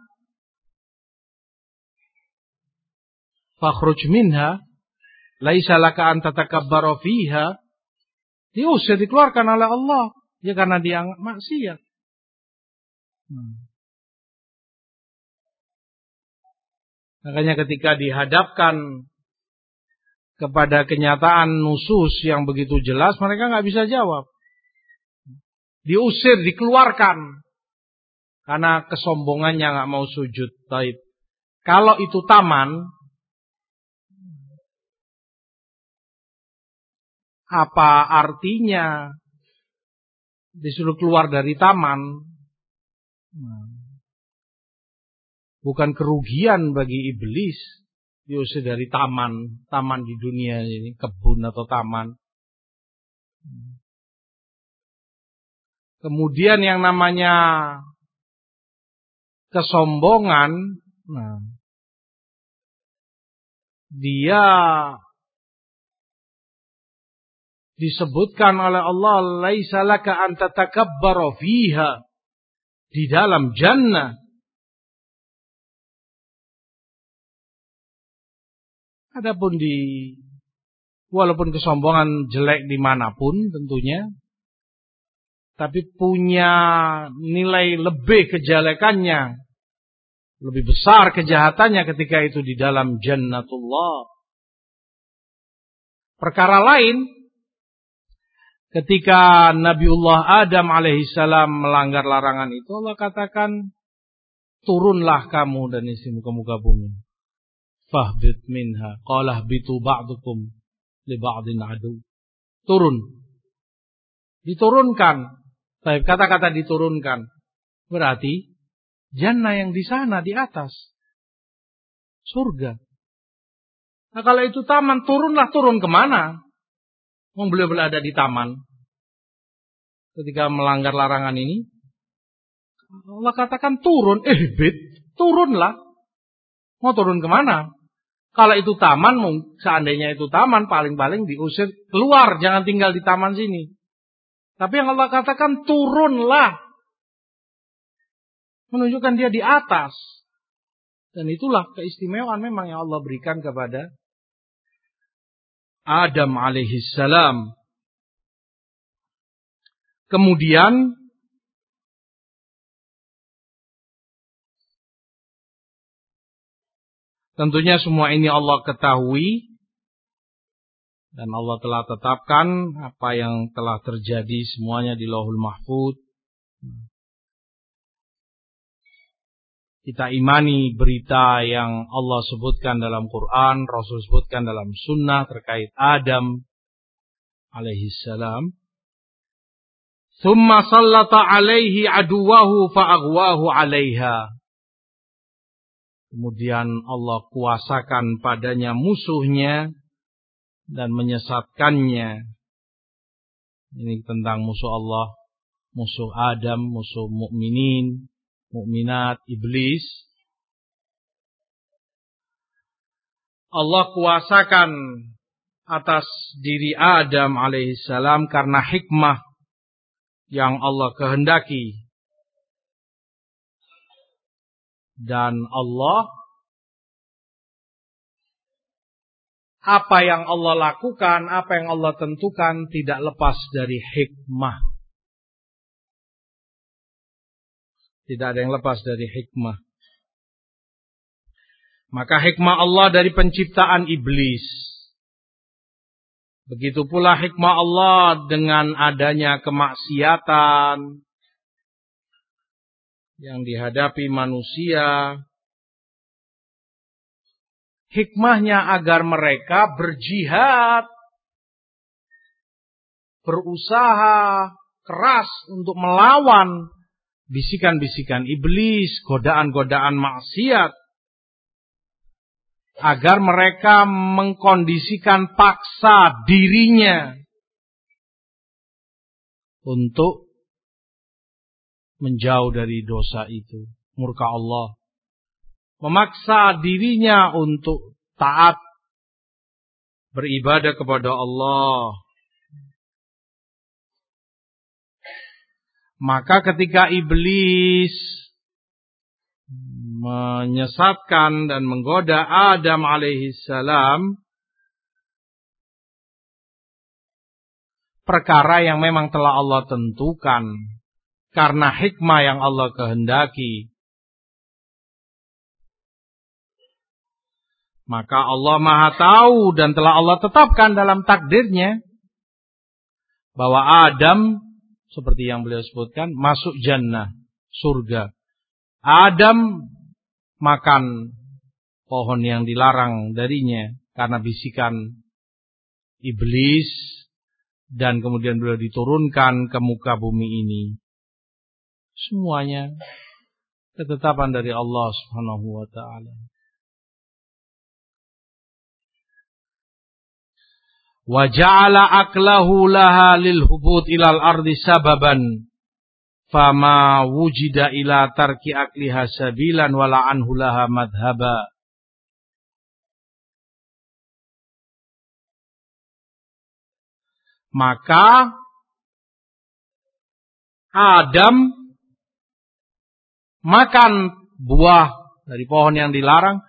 Fakhruj minha, laisa laka an fiha. Diusir, dikeluarkan oleh Allah. Ya karena dia maksiat. Hmm. Makanya ketika dihadapkan kepada kenyataan nusus yang begitu jelas, mereka nggak bisa jawab. Diusir, dikeluarkan. Karena kesombongannya nggak mau sujud. Taib. Kalau itu taman, apa artinya disuruh keluar dari taman? Bukan kerugian bagi iblis diusir dari taman, taman di dunia ini, kebun atau taman. Kemudian yang namanya kesombongan, nah, dia disebutkan oleh Allah laisa laka an tatakabbara fiha di dalam jannah. Adapun di walaupun kesombongan jelek di mana pun tentunya, tapi punya nilai lebih kejelekannya, lebih besar kejahatannya ketika itu di dalam jannatullah. Perkara lain, ketika Nabiullah Adam alaihissalam melanggar larangan itu, Allah katakan, turunlah kamu dan isimu ke muka bumi. Fahbit minha qalah bitu ba'dukum li ba'din adu. Turun. Diturunkan Baik, kata-kata diturunkan. Berarti jannah yang di sana di atas surga. Nah kalau itu taman turunlah turun ke mana? Mau beliau berada di taman. Ketika melanggar larangan ini Allah katakan turun eh bit turunlah. Mau turun ke mana? Kalau itu taman, seandainya itu taman, paling-paling diusir keluar, jangan tinggal di taman sini. Tapi yang Allah katakan turunlah. Menunjukkan dia di atas. Dan itulah keistimewaan memang yang Allah berikan kepada Adam alaihissalam. Kemudian tentunya semua ini Allah ketahui dan Allah telah tetapkan apa yang telah terjadi semuanya di Lauhul Mahfud. Kita imani berita yang Allah sebutkan dalam Quran, Rasul sebutkan dalam Sunnah terkait Adam alaihissalam. Thumma sallata alaihi aduwahu fa'agwahu alaiha. Kemudian Allah kuasakan padanya musuhnya dan menyesatkannya. Ini tentang musuh Allah, musuh Adam, musuh mukminin, mukminat, iblis. Allah kuasakan atas diri Adam alaihissalam karena hikmah yang Allah kehendaki. Dan Allah apa yang Allah lakukan, apa yang Allah tentukan tidak lepas dari hikmah. Tidak ada yang lepas dari hikmah. Maka hikmah Allah dari penciptaan iblis Begitu pula hikmah Allah dengan adanya kemaksiatan yang dihadapi manusia. Hikmahnya agar mereka berjihad, berusaha keras untuk melawan bisikan-bisikan iblis, godaan-godaan maksiat agar mereka mengkondisikan paksa dirinya untuk menjauh dari dosa itu, murka Allah. Memaksa dirinya untuk taat beribadah kepada Allah. Maka ketika iblis menyesatkan dan menggoda Adam alaihissalam perkara yang memang telah Allah tentukan karena hikmah yang Allah kehendaki. Maka Allah Maha Tahu dan telah Allah tetapkan dalam takdirnya bahwa Adam seperti yang beliau sebutkan masuk jannah, surga. Adam makan pohon yang dilarang darinya karena bisikan iblis dan kemudian beliau diturunkan ke muka bumi ini. Semuanya ketetapan dari Allah Subhanahu wa taala. Wa ja'ala aklahu laha lil hubut ilal ardi sababan fama wujida ila tarki akliha sabilan wala anhu laha madhaba maka Adam makan buah dari pohon yang dilarang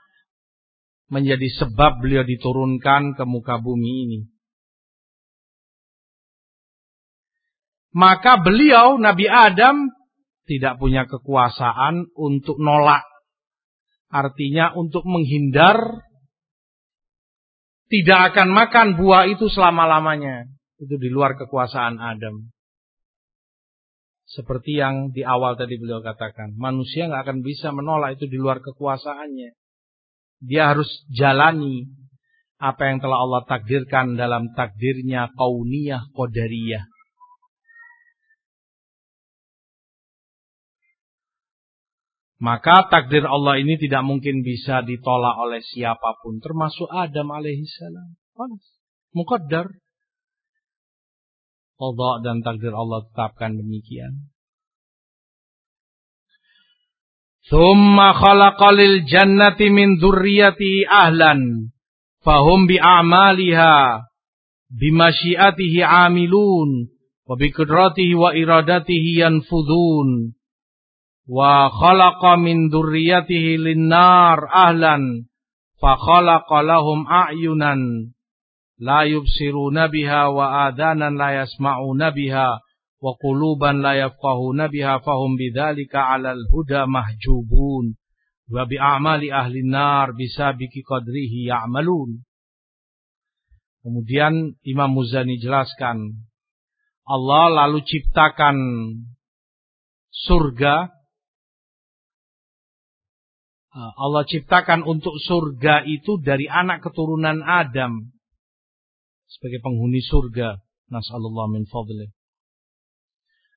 menjadi sebab beliau diturunkan ke muka bumi ini. Maka beliau Nabi Adam tidak punya kekuasaan untuk nolak. Artinya untuk menghindar tidak akan makan buah itu selama-lamanya. Itu di luar kekuasaan Adam. Seperti yang di awal tadi beliau katakan. Manusia nggak akan bisa menolak itu di luar kekuasaannya. Dia harus jalani apa yang telah Allah takdirkan dalam takdirnya kauniyah qadariyah. Maka takdir Allah ini tidak mungkin bisa ditolak oleh siapa pun. Termasuk Adam alaihissalam. Panas. Mukaddar. Allah dan takdir Allah tetapkan demikian. Thumma khalaqalil jannati min dzurriyyati ahlan fahum bi'amaliha bimasyiatihi amilun wa wa iradatihi yanfudun wa khalaqa min dzurriyyatihi linnar ahlan fa khalaqa lahum a'yunan la yubsiruna biha wa adanan la yasma'una biha wa quluban la yafqahuna biha fahum bidzalika 'alal huda mahjubun wa bi a'mali ahli nar bisabiki qadrihi ya'malun Kemudian Imam Muzani jelaskan, Allah lalu ciptakan surga. Ah, Allah ciptakan untuk surga itu dari anak keturunan Adam sebagai penghuni surga. Nasallallahu min fadlih.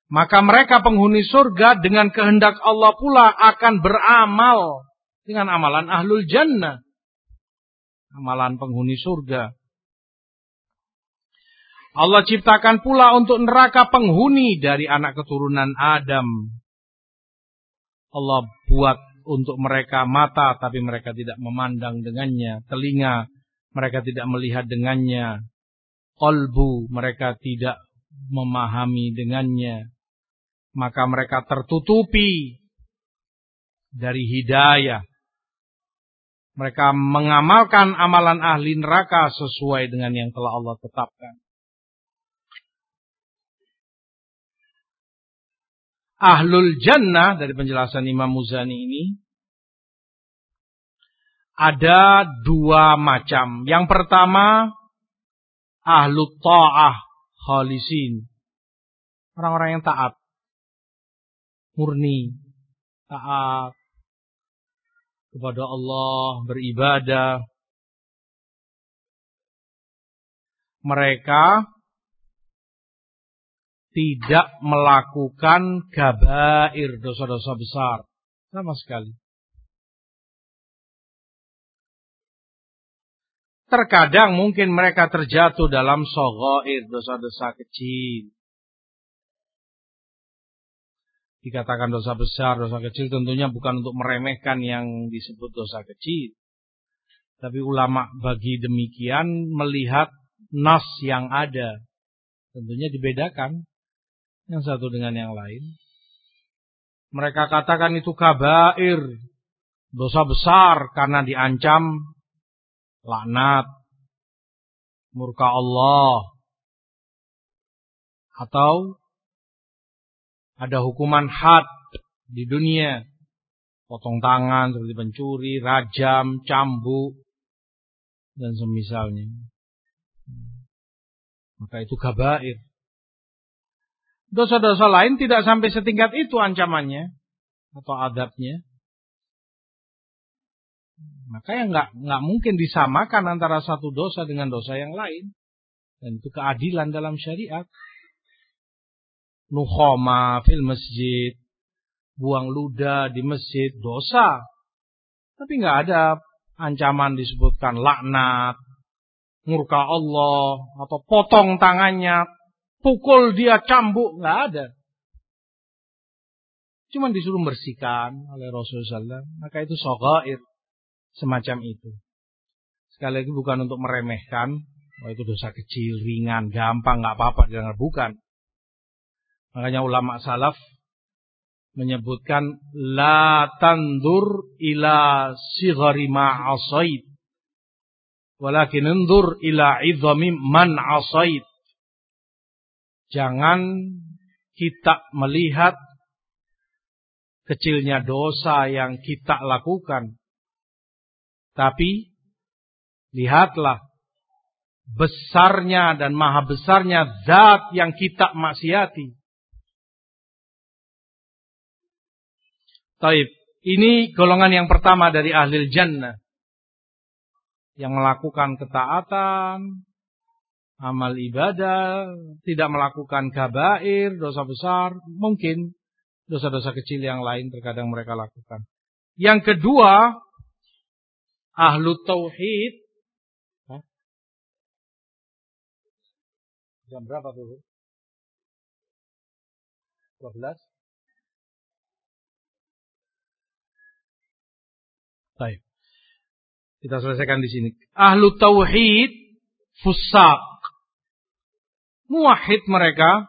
Maka mereka penghuni surga dengan kehendak Allah pula akan beramal dengan amalan ahlul jannah. Amalan penghuni surga. Allah ciptakan pula untuk neraka penghuni dari anak keturunan Adam. Allah buat untuk mereka mata tapi mereka tidak memandang dengannya, telinga mereka tidak melihat dengannya, kolbu mereka tidak memahami dengannya. Maka mereka tertutupi dari hidayah. Mereka mengamalkan amalan ahli neraka sesuai dengan yang telah Allah tetapkan. Ahlul jannah dari penjelasan Imam Muzani ini ada dua macam. Yang pertama ahlu ta'ah khalisin. Orang-orang yang taat. Murni. Taat. Kepada Allah. Beribadah. Mereka tidak melakukan gabair dosa-dosa besar sama sekali. Terkadang mungkin mereka terjatuh dalam sogoir dosa-dosa kecil. Dikatakan dosa besar, dosa kecil tentunya bukan untuk meremehkan yang disebut dosa kecil. Tapi ulama bagi demikian melihat nas yang ada. Tentunya dibedakan yang satu dengan yang lain. Mereka katakan itu kabair, dosa besar karena diancam laknat, murka Allah, atau ada hukuman had di dunia, potong tangan seperti pencuri, rajam, cambuk, dan semisalnya. Maka itu kabair. Dosa-dosa lain tidak sampai setingkat itu ancamannya atau adabnya. Maka yang nggak nggak mungkin disamakan antara satu dosa dengan dosa yang lain. Dan itu keadilan dalam syariat. Nukhoma fil masjid, buang ludah di masjid, dosa. Tapi nggak ada ancaman disebutkan laknat, murka Allah, atau potong tangannya, pukul dia cambuk, nggak ada. Cuma disuruh bersihkan oleh Rasulullah SAW. Maka itu sogair. Semacam itu. Sekali lagi bukan untuk meremehkan. Oh itu dosa kecil, ringan, gampang, nggak apa-apa. Bukan. Makanya ulama salaf menyebutkan la tandur ila sigari ma'asaid walakin undur ila idhami man asaid Jangan kita melihat kecilnya dosa yang kita lakukan. Tapi lihatlah besarnya dan maha besarnya zat yang kita maksiati. Taib. Ini golongan yang pertama dari ahli jannah. Yang melakukan ketaatan, amal ibadah, tidak melakukan kabair, dosa besar, mungkin dosa-dosa kecil yang lain terkadang mereka lakukan. Yang kedua, ahlu tauhid. Jam berapa tuh? 12? Baik. Kita selesaikan di sini. Ahlu tauhid fusak. Muwahhid mereka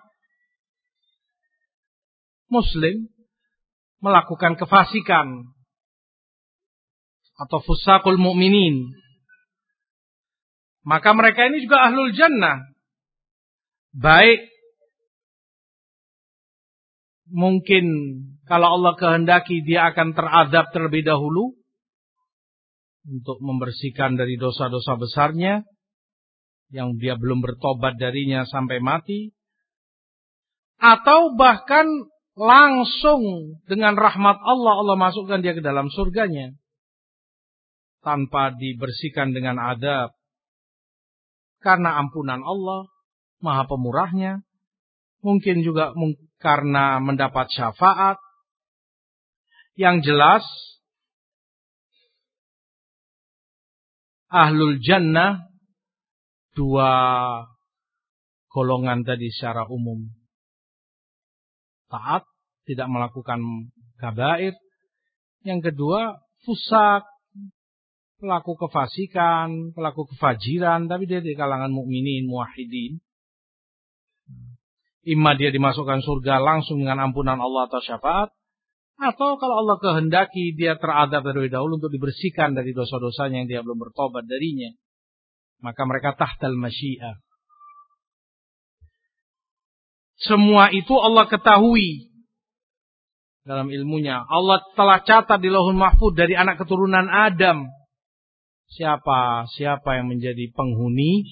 muslim melakukan kefasikan atau fusakul mukminin. Maka mereka ini juga ahlul jannah. Baik mungkin kalau Allah kehendaki dia akan teradab terlebih dahulu untuk membersihkan dari dosa-dosa besarnya yang dia belum bertobat darinya sampai mati atau bahkan langsung dengan rahmat Allah Allah masukkan dia ke dalam surganya tanpa dibersihkan dengan adab. Karena ampunan Allah maha pemurahnya mungkin juga karena mendapat syafaat. Yang jelas ahlul jannah dua golongan tadi secara umum taat, tidak melakukan kabair. Yang kedua, fusak, pelaku kefasikan, pelaku kefajiran, tapi dia di kalangan mukminin, muwahhidin. Imma dia dimasukkan surga langsung dengan ampunan Allah atau syafaat, atau kalau Allah kehendaki dia teradab terlebih dahulu untuk dibersihkan dari dosa-dosanya yang dia belum bertobat darinya. Maka mereka tahtal masyiah. Semua itu Allah ketahui dalam ilmunya. Allah telah catat di Lauhul Mahfud dari anak keturunan Adam. Siapa siapa yang menjadi penghuni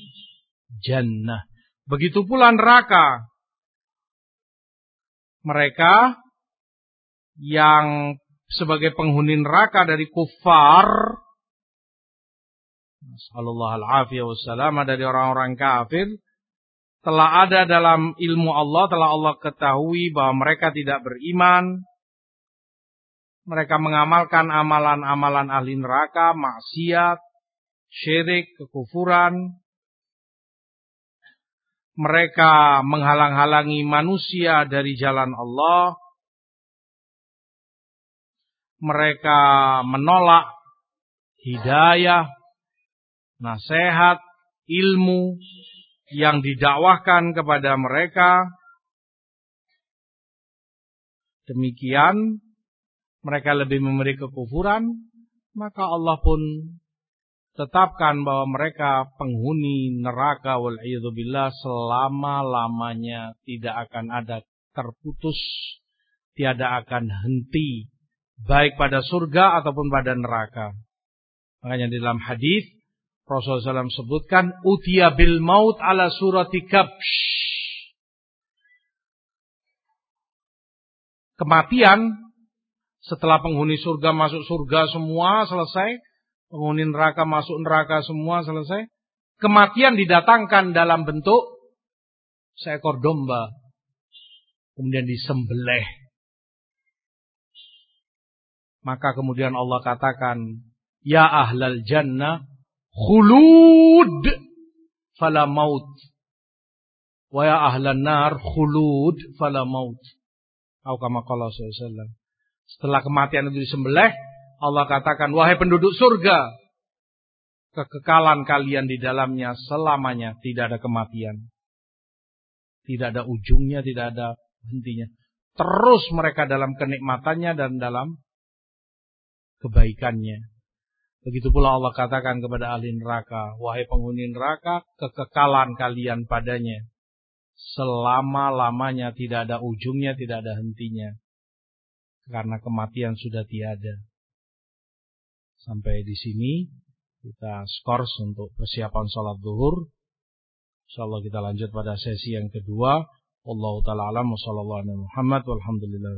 jannah. Begitu pula neraka. Mereka yang sebagai penghuni neraka dari kufar Sallallahu alaihi wasallam dari orang-orang kafir telah ada dalam ilmu Allah, telah Allah ketahui bahwa mereka tidak beriman. Mereka mengamalkan amalan-amalan ahli neraka, maksiat, syirik, kekufuran. Mereka menghalang-halangi manusia dari jalan Allah. Mereka menolak hidayah, nasihat, ilmu, yang didakwahkan kepada mereka. Demikian mereka lebih memberi kekufuran, maka Allah pun tetapkan bahwa mereka penghuni neraka wal billah selama-lamanya tidak akan ada terputus, tiada akan henti baik pada surga ataupun pada neraka. Makanya di dalam hadis Rasulullah SAW sebutkan utia bil maut ala surati kabsh. Kematian setelah penghuni surga masuk surga semua selesai, penghuni neraka masuk neraka semua selesai, kematian didatangkan dalam bentuk seekor domba. Kemudian disembelih. Maka kemudian Allah katakan, Ya ahlal jannah, khulud fala maut. Wa ya ahlan nar khulud fala maut. Atau kama qala sallallahu Setelah kematian itu disembelih, Allah katakan, wahai penduduk surga, kekekalan kalian di dalamnya selamanya tidak ada kematian. Tidak ada ujungnya, tidak ada hentinya. Terus mereka dalam kenikmatannya dan dalam kebaikannya. Begitu pula Allah katakan kepada ahli neraka, wahai penghuni neraka, kekekalan kalian padanya. Selama-lamanya tidak ada ujungnya, tidak ada hentinya. Karena kematian sudah tiada. Sampai di sini kita skors untuk persiapan sholat duhur. Insyaallah kita lanjut pada sesi yang kedua. Allah taala alam wa sallallahu alaihi Muhammad walhamdulillah